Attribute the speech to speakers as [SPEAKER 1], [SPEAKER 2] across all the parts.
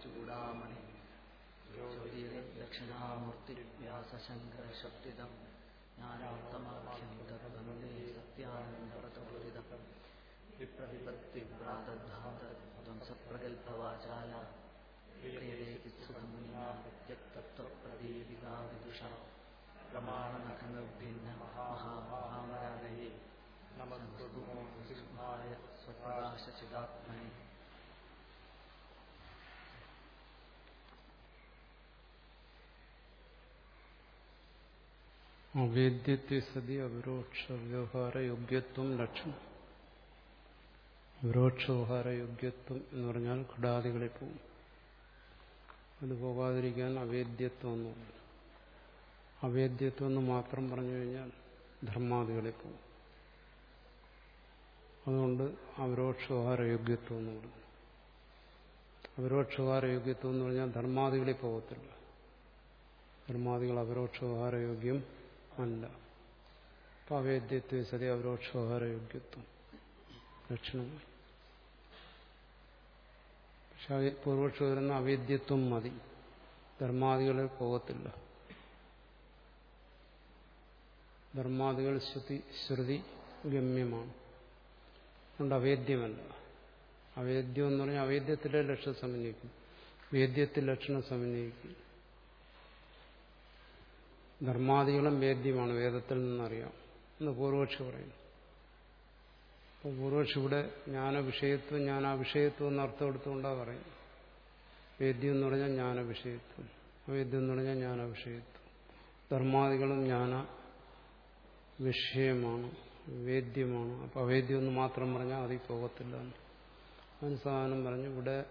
[SPEAKER 1] സിംഹാദ്രിചൂടാമണി ദക്ഷിണാമൂർത്തിവ്യാസശങ്കരശബ്ദിതം ജ്ഞാനാർത്ഥമാഖ്യം തദ്വന്ദേ സത്യാനന്ദപ്രതപൂരിതം വിപ്രവിപത്തിപ്രാതദ്ധാന്തധ്വംസപ്രഗൽഭവാചാല ക്രിയതേ ചിത്സുഖമുനിത്യക്തത്വപ്രദീപികാ വിദുഷ പ്രമാണനഖനഭിന്ന മഹാമഹാമരാലയേ നമസ്തുമായ സ്വപ്രകാശചിതാത്മനെ
[SPEAKER 2] അവേദ്യത്വ സതി അവിരോക്ഷ വ്യവഹാര യോഗ്യത്വം ലക്ഷണം അപരോക്ഷ വ്യവഹാര യോഗ്യത്വം എന്ന് പറഞ്ഞാൽ ഘടാദികളിൽ പോകും അത് പോകാതിരിക്കാൻ അവേദ്യത്വം എന്ന് പറയും। അവേദ്യത്വം എന്ന് മാത്രം പറഞ്ഞു കഴിഞ്ഞാൽ ധർമാദികളിൽ പോകും അതുകൊണ്ട് അവരോക്ഷവഹാരയോഗ്യത്വം എന്ന് പറയും। അവരോക്ഷവഹാരയോഗ്യത്വം എന്ന് പറഞ്ഞാൽ ധർമാദികളിൽ പോകത്തില്ല। ധർമാദികൾ അപരോക്ഷ വ്യവഹാരയോഗ്യം അല്ല. പവേദ്യത്വ സതി അവരോക്ഷോഹാരയോഗ്യത്വം ലക്ഷണങ്ങൾ. പക്ഷെ പൂർവക്ഷ വരുന്ന അവേദ്യത്വം മതി. ധർമാദികളിൽ പോകത്തില്ല. ധർമാദികൾ ശ്രുതി ശ്രുതി ഗമ്യമാണ്. അതുകൊണ്ട് അവേദ്യമല്ല. അവേദ്യം എന്ന് പറഞ്ഞാൽ അവേദ്യത്തിലെ ലക്ഷണം സമന്വയിക്കും. വേദ്യത്തിൽ ലക്ഷണം സമന്വയിക്കും. ധർമാദികളും വേദ്യമാണ് വേദത്തിൽ നിന്നറിയാം എന്ന് പൂർവക്ഷി പറയുന്നു. അപ്പോൾ പൂർവക്ഷി ഇവിടെ ജ്ഞാനവിഷയത്വം ജ്ഞാനാവിഷയത്വം എന്ന അർത്ഥം എടുത്തുകൊണ്ടാണ് പറയുന്നത്. വേദ്യം എന്ന് പറഞ്ഞാൽ ജ്ഞാനവിഷയത്വം. വേദ്യം എന്ന് പറഞ്ഞാൽ ജ്ഞാനവിഷയത്വം. ധർമാദികളും ജ്ഞാന വിഷയമാണ് വേദ്യമാണ്. അപ്പോൾ അവേദ്യം എന്ന് മാത്രം പറഞ്ഞാൽ അതിൽ പോകത്തില്ല അതിന് സാധനം പറഞ്ഞു ഇവിടെ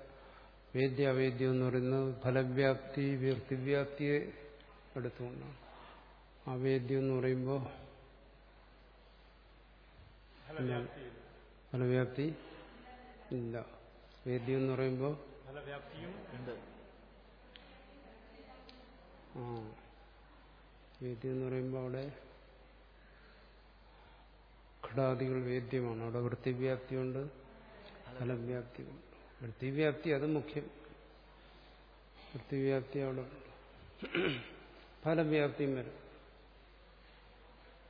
[SPEAKER 2] വേദ്യ അവേദ്യം എന്ന് പറയുന്നത് ഫലവ്യാപ്തി വ്യക്തിവ്യാപ്തിയെ എടുത്തുകൊണ്ടാണ്. അവേദ്യം എന്ന് പറയുമ്പോൾ ഫലവ്യാപ്തി. ഇല്ല. വേദ്യം എന്ന് പറയുമ്പോൾ ആ വേദ്യം എന്ന് പറയുമ്പോൾ അവിടെ ഘടാദികൾ വേദ്യമാണ്. അവിടെ വൃത്തിവ്യാപ്തിയുണ്ട് ഫലവ്യാപ്തിയുണ്ട് വൃത്തിവ്യാപ്തി അത് മുഖ്യം. വൃത്തിവ്യാപ്തി അവിടെ ഫലവ്യാപ്തിയും വരും.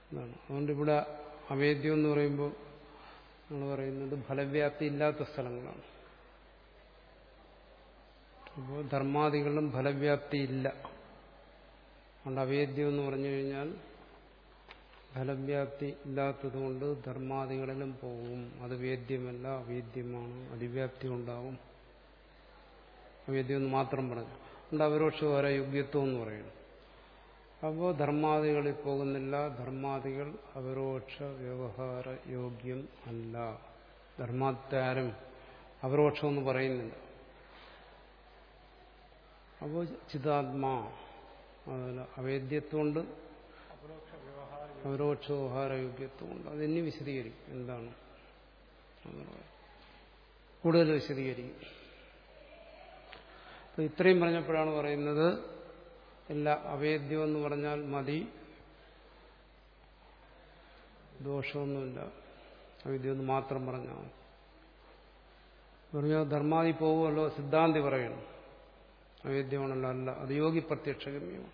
[SPEAKER 2] എന്നാണ് അതുകൊണ്ട് ഇവിടെ അവേദ്യം എന്ന് പറയുമ്പോൾ നമ്മൾ പറയുന്നത് ഫലവ്യാപ്തി ഇല്ലാത്ത സ്ഥലങ്ങളാണ് അപ്പോൾ ധർമാദികളിലും ഫലവ്യാപ്തി ഇല്ല അതുകൊണ്ട് അവേദ്യം എന്ന് പറഞ്ഞു കഴിഞ്ഞാൽ ഫലവ്യാപ്തി ഇല്ലാത്തതുകൊണ്ട് ധർമാദികളിലും പോകും അത് വേദ്യമല്ല അവേദ്യമാണ് അതിവ്യാപ്തി ഉണ്ടാവും അവേദ്യം എന്ന് മാത്രം പറഞ്ഞു അതുകൊണ്ട് അവരോക്ഷ വരെ യോഗ്യത്വം എന്ന് പറയുന്നു അപ്പോൾ ധർമാദികളിൽ പോകുന്നില്ല. ധർമാദികൾ അപരോക്ഷ വ്യവഹാര യോഗ്യം അല്ല. ധർമാത്താരും അപരോക്ഷമെന്ന് പറയുന്നില്ല. അപ്പോൾ ചിതാത്മാ അതിൽ അവേദ്യത്വമുണ്ട്. അപരോക്ഷ വ്യവഹാര യോഗ്യത്വമുണ്ട്. അതിനി വിശദീകരിക്കും? എന്താണ്? കൂടുതൽ വിശദീകരിക്കും. ഇത്രയും പറഞ്ഞപ്പോഴാണ് പറയുന്നത് ഇല്ല അവേദ്യം എന്ന് പറഞ്ഞാൽ മതി. ദോഷമൊന്നുമില്ല. അവേദ്യം എന്ന് മാത്രം പറഞ്ഞാൽ പറഞ്ഞാൽ ധർമാതി പോകുമല്ലോ സിദ്ധാന്തി പറയണം അവേദ്യമാണല്ലോ അല്ല അത് യോഗി പ്രത്യക്ഷഗമ്യമാണ്.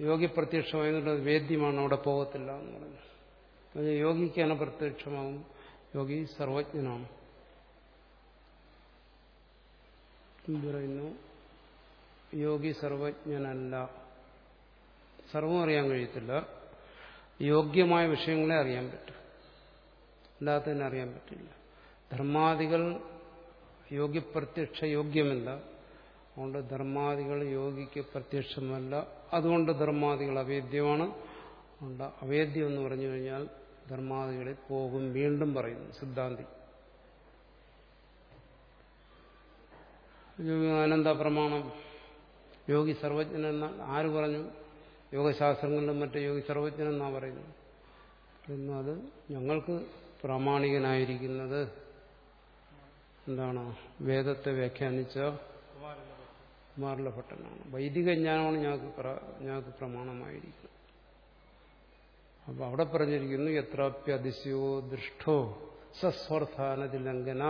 [SPEAKER 2] യോഗി പ്രത്യക്ഷമായതുകൊണ്ട് വേദ്യമാണ് അവിടെ പോകത്തില്ല എന്ന് പറഞ്ഞു യോഗിക്ക് അനപ്രത്യക്ഷമാകും യോഗി സർവജ്ഞനാണ്. പറയുന്നു? യോഗി സർവജ്ഞനല്ല. സർവം അറിയാൻ കഴിയത്തില്ല. യോഗ്യമായ വിഷയങ്ങളെ അറിയാൻ പറ്റും അല്ലാത്തതിനെ അറിയാൻ പറ്റില്ല. ധർമാദികൾ യോഗ്യപ്രത്യക്ഷ യോഗ്യമല്ല അതുകൊണ്ട് ധർമാദികൾ യോഗിക്ക് പ്രത്യക്ഷമല്ല. അതുകൊണ്ട് ധർമാദികൾ അവേദ്യമാണ്. അതുകൊണ്ട് അവേദ്യം എന്ന് പറഞ്ഞു കഴിഞ്ഞാൽ ധർമാദികളിൽ പോകും വീണ്ടും പറയുന്നു. സിദ്ധാന്തി. അനന്ത പ്രമാണം. യോഗി സർവജ്ഞൻ എന്നാൽ ആര് പറഞ്ഞു? യോഗശാസ്ത്രങ്ങളിലും മറ്റു യോഗി സർവജ്ഞൻ എന്നാ പറയുന്നു എന്നത് ഞങ്ങൾക്ക് പ്രാമാണികനായിരിക്കുന്നത് എന്താണ്? വേദത്തെ വ്യാഖ്യാനിച്ച കുമാരല വൈദിക ജ്ഞാനമാണ് ഞങ്ങൾക്ക് ഞങ്ങൾക്ക് പ്രമാണമായിരിക്കുന്നത്. അപ്പൊ അവിടെ പറഞ്ഞിരിക്കുന്നു എത്രാപ്യതിശയോ ദൃഷ്ടോ സസ്വർഥാനതിലംഘന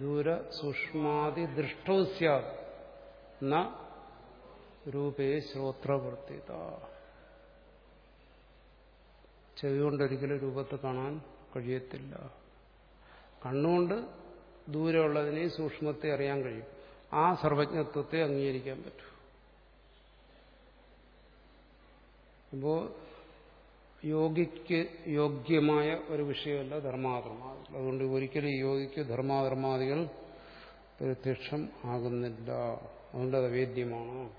[SPEAKER 2] ദൂര സൂക്ഷ്മാതി ദൃഷ്ടോ ന രൂപേ ശ്രോത്രവർത്തിത. ചെവി കൊണ്ടൊരിക്കലും രൂപത്തെ കാണാൻ കഴിയത്തില്ല. കണ്ണുകൊണ്ട് ദൂരമുള്ളതിനെ സൂക്ഷ്മത്തെ അറിയാൻ കഴിയും. ആ സർവജ്ഞത്വത്തെ അംഗീകരിക്കാൻ പറ്റും. അപ്പോ യോഗിക്ക് യോഗ്യമായ ഒരു വിഷയമല്ല ധർമാധർമാദികൾ അതുകൊണ്ട് ഒരിക്കലും യോഗിക്ക് ധർമാധർമാദികൾ പ്രത്യക്ഷം ആകുന്നില്ല. അതുകൊണ്ട് അത് അവേദ്യമാണ്.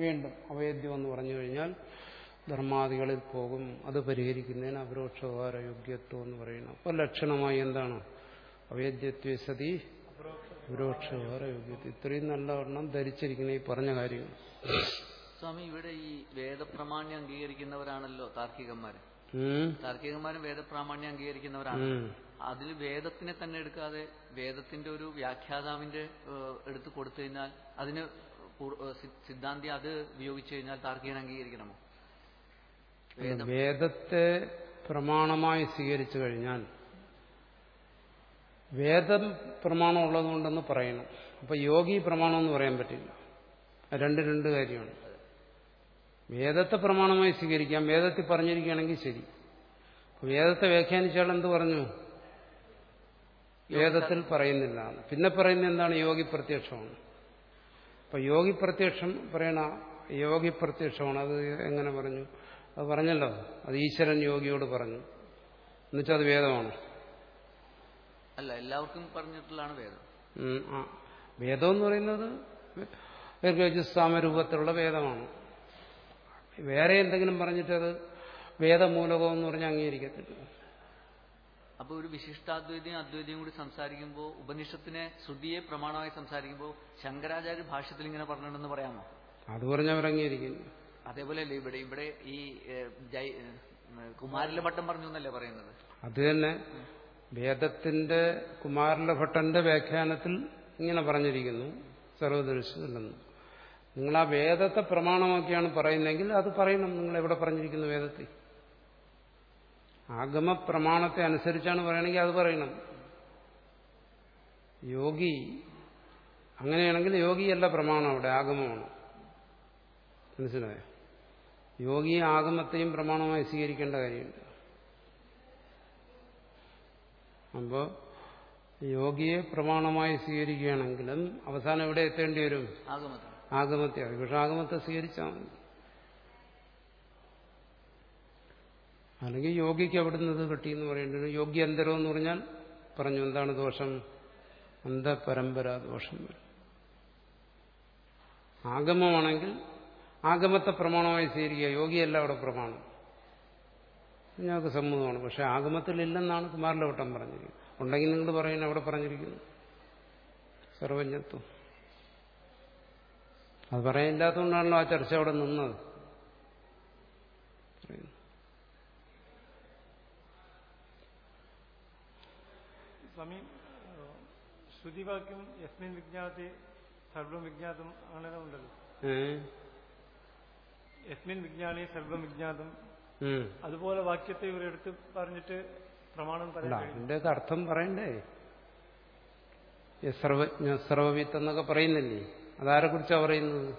[SPEAKER 2] വീണ്ടും അവേദ്യം എന്ന് പറഞ്ഞു കഴിഞ്ഞാൽ ധർമാദികളിൽ പോകും. അത് പരിഹരിക്കുന്നതിന് അപരോക്ഷകാര യോഗ്യത്വം എന്ന് പറയുന്നു. അപ്പോൾ ലക്ഷണമായി എന്താണ്? അവേദ്യത്വ സതി അപരോക്ഷകാര യോഗ്യത്വം. ഇത്രയും നല്ല എണ്ണം ധരിച്ചിരിക്കുന്ന ഈ പറഞ്ഞ കാര്യങ്ങൾ.
[SPEAKER 1] സ്വാമി ഇവിടെ ഈ വേദപ്രമാണ്യം അംഗീകരിക്കുന്നവരാണല്ലോ താർക്കികന്മാര്.
[SPEAKER 2] ഉം.
[SPEAKER 1] താർക്കികന്മാരും വേദപ്രാമാണ്യം അംഗീകരിക്കുന്നവരാണ്. അതിൽ വേദത്തിനെ തന്നെ എടുക്കാതെ വേദത്തിന്റെ ഒരു വ്യാഖ്യാതാവിന്റെ എടുത്തു കൊടുത്തു കഴിഞ്ഞാൽ അതിന് സിദ്ധാന്തി അത് ഉപയോഗിച്ചു കഴിഞ്ഞാൽ താർക്കികൻ അംഗീകരിക്കണമോ?
[SPEAKER 2] വേദത്തെ പ്രമാണമായി സ്വീകരിച്ചു കഴിഞ്ഞാൽ വേദം പ്രമാണം ഉള്ളതുകൊണ്ടെന്ന് പറയണം. അപ്പൊ യോഗി പ്രമാണമെന്ന് പറയാൻ പറ്റില്ല. രണ്ട് രണ്ട് കാര്യമാണ്. വേദത്തെ പ്രമാണമായി സ്വീകരിക്കാം. വേദത്തിൽ പറഞ്ഞിരിക്കുകയാണെങ്കിൽ ശരി. വേദത്തെ വ്യാഖ്യാനിച്ചാൽ എന്ത് പറഞ്ഞു? വേദത്തിൽ പറയുന്നില്ല. പിന്നെ പറയുന്ന എന്താണ്? യോഗി പ്രത്യക്ഷമാണ്. അപ്പൊ യോഗി പ്രത്യക്ഷം പറയണ യോഗി പ്രത്യക്ഷമാണ്. അത് എങ്ങനെ പറഞ്ഞു? അത് പറഞ്ഞല്ലോ. അത് ഈശ്വരൻ യോഗിയോട് പറഞ്ഞു. എന്നുവെച്ചാൽ അത് വേദമാണ്.
[SPEAKER 1] അല്ല എല്ലാവർക്കും പറഞ്ഞിട്ടുള്ളതാണ് വേദം.
[SPEAKER 2] വേദം എന്ന് പറയുന്നത് സാമരൂപത്തിലുള്ള രൂപത്തിലുള്ള വേദമാണ്. വേറെ എന്തെങ്കിലും പറഞ്ഞിട്ടത് വേദമൂലകം എന്ന് പറഞ്ഞാൽ അംഗീകരിക്കത്തില്ല.
[SPEAKER 1] അപ്പൊ ഒരു വിശിഷ്ടാദ്വൈതിയും അദ്വൈതിയും കൂടി സംസാരിക്കുമ്പോൾ ഉപനിഷത്തിനെ ശ്രുതിയെ പ്രമാണമായി സംസാരിക്കുമ്പോൾ ശങ്കരാചാര്യ ഭാഷത്തിൽ ഇങ്ങനെ പറഞ്ഞിട്ടുണ്ടെന്ന് പറയാമോ?
[SPEAKER 2] അത് പറഞ്ഞവർ അംഗീകരിക്കുന്നു.
[SPEAKER 1] അതേപോലെ അല്ലേ ഇവിടെ ഇവിടെ ഈ കുമാരിലെ ഭട്ടം പറഞ്ഞു എന്നല്ലേ പറയുന്നത്?
[SPEAKER 2] അത് തന്നെ വേദത്തിന്റെ കുമാരിലെ ഭട്ടന്റെ വ്യാഖ്യാനത്തിൽ ഇങ്ങനെ പറഞ്ഞിരിക്കുന്നു സർവദർശില്ലെന്ന് നിങ്ങൾ ആ വേദത്തെ പ്രമാണമാക്കിയാണ് പറയുന്നതെങ്കിൽ അത് പറയണം. നിങ്ങൾ എവിടെ പറഞ്ഞിരിക്കുന്നു വേദത്തിൽ ആഗമ പ്രമാണത്തെ അനുസരിച്ചാണ് പറയണമെങ്കിൽ അത് പറയണം. യോഗി അങ്ങനെയാണെങ്കിൽ യോഗിയല്ല പ്രമാണം അവിടെ ആഗമമാണ്. മനസ്സിലായോ? യോഗി ആഗമത്തെയും പ്രമാണമായി സ്വീകരിക്കേണ്ട കാര്യമുണ്ട്. അപ്പോൾ യോഗിയെ പ്രമാണമായി സ്വീകരിക്കുകയാണെങ്കിലും അവസാനം എവിടെ എത്തേണ്ടി വരും? ആഗമത്തെ അറിയും. പക്ഷെ ആഗമത്തെ സ്വീകരിച്ചാൽ മതി. അല്ലെങ്കിൽ യോഗിക്ക് അവിടുന്ന് ഇത് കിട്ടിയെന്ന് പറയേണ്ടി വരും. യോഗ്യ അന്തരം എന്ന് പറഞ്ഞാൽ പറഞ്ഞു എന്താണ് ദോഷം? അന്ധപരമ്പരാ ദോഷം ആഗമമാണെങ്കിൽ ആഗമത്തെ പ്രമാണമായി സ്വീകരിക്കുക. യോഗിയല്ല അവിടെ പ്രമാണം. ഞങ്ങൾക്ക് സമ്മതമാണ്. പക്ഷെ ആഗമത്തിലില്ലെന്നാണ് കുമാരലവട്ടം പറഞ്ഞിരിക്കുന്നത്. ഉണ്ടെങ്കിൽ നിങ്ങൾ പറയുന്നത് അവിടെ പറഞ്ഞിരിക്കുന്നു. സർവജ്ഞത്വം. അത് പറയാനില്ലാത്തതുകൊണ്ടാണല്ലോ ആ ചർച്ച അവിടെ നിന്നത്.
[SPEAKER 3] സ്വാമി ശ്രുതിവാക്യം യസ്മിൻ വിജ്ഞാതെ സർവം വിജ്ഞാതം അങ്ങനെ ഉണ്ടല്ലോ? യസ്മിൻ വിജ്ഞാനെ സർവം വിജ്ഞാതം. അതുപോലെ വാക്യത്തെ ഇവരെടുത്ത് പറഞ്ഞിട്ട് പ്രമാണം
[SPEAKER 2] പറയണ്ടേ അർത്ഥം പറയണ്ടേ? സർവജ്ഞ സർവവിത്ത് എന്നൊക്കെ പറയുന്നില്ലേ? അതാരെ കുറിച്ചാണ് പറയുന്നത്?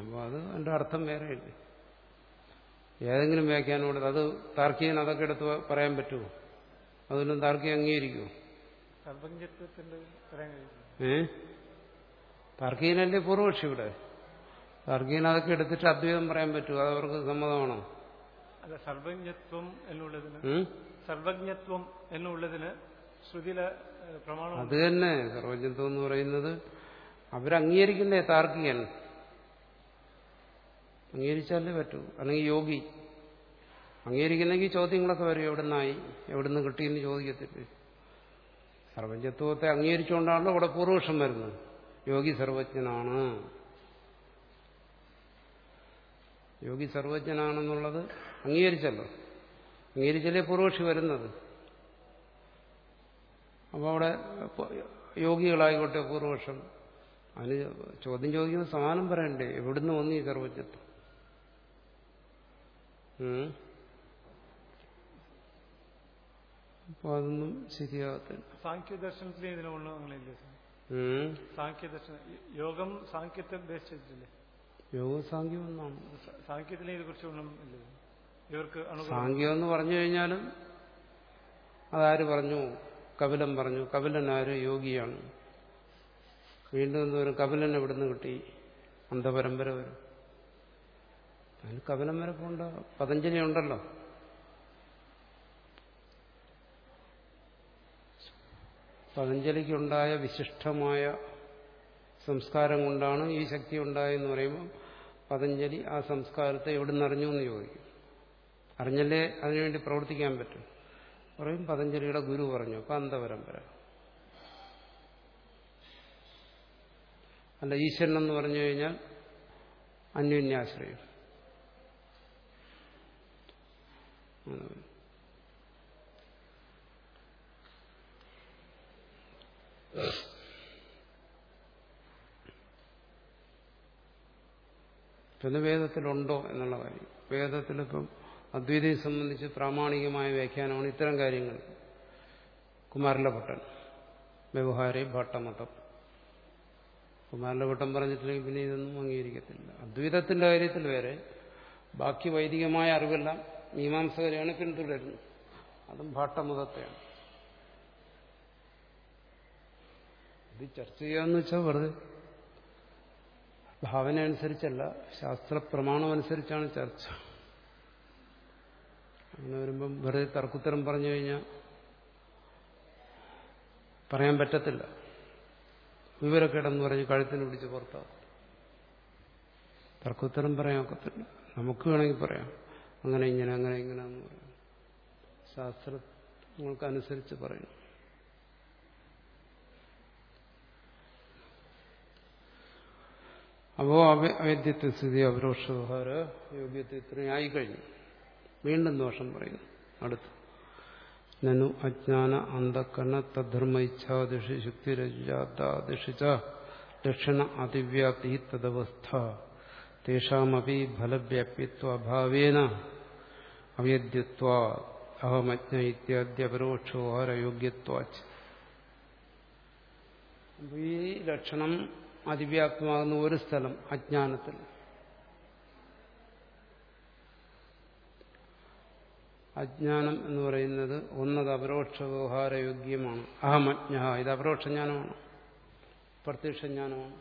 [SPEAKER 2] അപ്പൊ അത് എന്റെ അർത്ഥം വേറെയല്ലേ. ഏതെങ്കിലും വ്യാഖ്യാനോട് അത് താർക്കികൻ അതൊക്കെ എടുത്ത് പറയാൻ പറ്റുമോ? അതൊന്നും താർക്കികം അംഗീകരിക്കുമോ ഏ? താർക്കികനല്ലേ പൂർവക്ഷി ഇവിടെ? താർക്കികൻ അതൊക്കെ എടുത്തിട്ട് അദ്വൈതം പറയാൻ പറ്റുമോ? അത് അവർക്ക് സമ്മതമാണോ?
[SPEAKER 3] സർവജ്ഞത്വം എന്നുള്ളതിന് സർവജ്ഞത്വം എന്നുള്ളതിന്
[SPEAKER 2] അത് തന്നെ. സർവജ്ഞത്വം എന്ന് പറയുന്നത് അവരംഗീകരിക്കണ്ടേ താർക്കികൻ അംഗീകരിച്ചാലേ പറ്റൂ. അല്ലെങ്കിൽ യോഗി. അംഗീകരിക്കുന്നെങ്കിൽ ചോദ്യങ്ങളൊക്കെ വരും. എവിടുന്നായി? എവിടുന്ന് കിട്ടിയെന്ന് ചോദിക്കത്തില്ലേ. സർവജ്ഞത്വത്തെ അംഗീകരിച്ചുകൊണ്ടാണല്ലോ അവിടെ പൂർവക്ഷം വരുന്നത്. യോഗി സർവജ്ഞനാണ്. യോഗി സർവജ്ഞനാണെന്നുള്ളത് അംഗീകരിച്ചല്ലോ. അംഗീകരിച്ചല്ലേ പൂർവക്ഷി വരുന്നത്? അപ്പോൾ അവിടെ യോഗികളായിക്കോട്ടെ പൂർവപക്ഷം. അതിന് ചോദ്യം ചോദിക്കുന്ന സമാനം പറയണ്ടേ? എവിടുന്ന് വന്നു ഈ സർവജ്ഞത്വം. അപ്പൊ അതൊന്നും ശരിയാകത്തില്ല.
[SPEAKER 3] സാഖ്യ ദർശനത്തിൽ ഇതിനെ സാഖ്യദർശനം യോഗം സാഖ്യത്തെ ബേസ് ചെയ്തിട്ടില്ലേ
[SPEAKER 2] സാഖ്യം ഒന്നാണ്
[SPEAKER 3] സാഖ്യത്തിനെ ഇതിനെ കുറിച്ച് ഒന്നും ഇല്ലേ? ഇവർക്ക്
[SPEAKER 2] സാഖ്യം എന്ന് പറഞ്ഞു കഴിഞ്ഞാലും അതാര് പറഞ്ഞു? കപിലൻ പറഞ്ഞു കപിലൻ ആര്? യോഗിയാണ്. വീണ്ടും എന്ത് വരും കപിലൻ എവിടുന്ന് കിട്ടി? അന്ധപരമ്പര വരും. അതിന് കപിലൻ വരെ പോണ്ട പതഞ്ജലി ഉണ്ടല്ലോ. പതഞ്ജലിക്കുണ്ടായ വിശിഷ്ടമായ സംസ്കാരം കൊണ്ടാണ് ഈ ശക്തി ഉണ്ടായെന്ന് പറയുമ്പോൾ പതഞ്ജലി ആ സംസ്കാരത്തെ എവിടുന്ന് അറിഞ്ഞു എന്ന് ചോദിക്കും. അറിഞ്ഞല്ലേ അതിനുവേണ്ടി പ്രവർത്തിക്കാൻ പറ്റും? പറയും പതഞ്ജലിയുടെ ഗുരു പറഞ്ഞു. അപ്പൊ അന്ധപരമ്പര അല്ല ഈശ്വരൻ എന്ന് പറഞ്ഞു കഴിഞ്ഞാൽ അന്യോന്യാശ്രയം. പിന്നെ വേദത്തിലുണ്ടോ എന്നുള്ള കാര്യം. വേദത്തിലിപ്പം അദ്വൈതയെ സംബന്ധിച്ച് പ്രാമാണികമായ വ്യാഖ്യാനമാണ് ഇത്തരം കാര്യങ്ങൾ. കുമാരലഭട്ടൻ വ്യവഹാരി ഭട്ടമതം കുമാരലഭട്ടൻ പറഞ്ഞിട്ടില്ലെങ്കിൽ പിന്നെ ഇതൊന്നും അംഗീകരിക്കത്തില്ല. അദ്വൈതത്തിന്റെ കാര്യത്തിൽ വേറെ ബാക്കി വൈദികമായ അറിവെല്ലാം മീമാംസകരെയാണ് പിന്തുടരുന്നത്. അതും ഭാട്ടമതത്തെയാണ് ഇത് ചർച്ച ചെയ്യാന്ന് വെച്ചാൽ വെറുതെ. ഭാവന അനുസരിച്ചല്ല ശാസ്ത്ര പ്രമാണം അനുസരിച്ചാണ് ചർച്ച. അങ്ങനെ വരുമ്പം വെറുതെ തർക്കുത്തരം പറഞ്ഞു കഴിഞ്ഞാൽ പറയാൻ പറ്റത്തില്ല. വിവരക്കേടെന്ന് പറഞ്ഞ് കഴുത്തിന് പിടിച്ച് പുറത്താക്കും തർക്കുത്തരം പറയാൻ ഒക്കത്തില്ല. നമുക്ക് വേണമെങ്കിൽ പറയാം. അങ്ങനെ ഇങ്ങനെ അങ്ങനെ ഇങ്ങനെ എന്ന് പറയാം. ശാസ്ത്രങ്ങൾക്കനുസരിച്ച് പറയണം അപ്പോ അവൈദ്യത്തെ സ്ഥിതി അപരോക്ഷ വ്യവഹാര യോഗ്യത്വം ഇത്രയും ആയിക്കഴിഞ്ഞു. വീണ്ടും ദോഷം പറയുന്നു. അടുത്തു. നനു അജ്ഞാന അന്ധക്കരണ തദ്ധർമ്മ ഇച്ഛാദിഷി ശുക്തിരജാദിഷിച്ച ലക്ഷണ അതിവ്യാപ്തി തദവസ്ഥ. തേഷാമപി ഫലവ്യാപ്യത്വഭാവേന അവേദ്യത്വ അഹമജ്ഞ ഇത്യാദ്യ പരോക്ഷോഹാരയോഗ്യത്വാച്ച് ഈ ലക്ഷണം അതിവ്യാപ്തമാകുന്ന ഒരു സ്ഥലം അജ്ഞാനത്തിൽ. അജ്ഞാനം എന്ന് പറയുന്നത് ഒന്നത് അപരോക്ഷ വ്യവഹാരയോഗ്യമാണ് അഹമജ്ഞ ഇത് അപരോക്ഷ ജ്ഞാനമാണ്. പ്രത്യക്ഷ ജ്ഞാനമാണ്.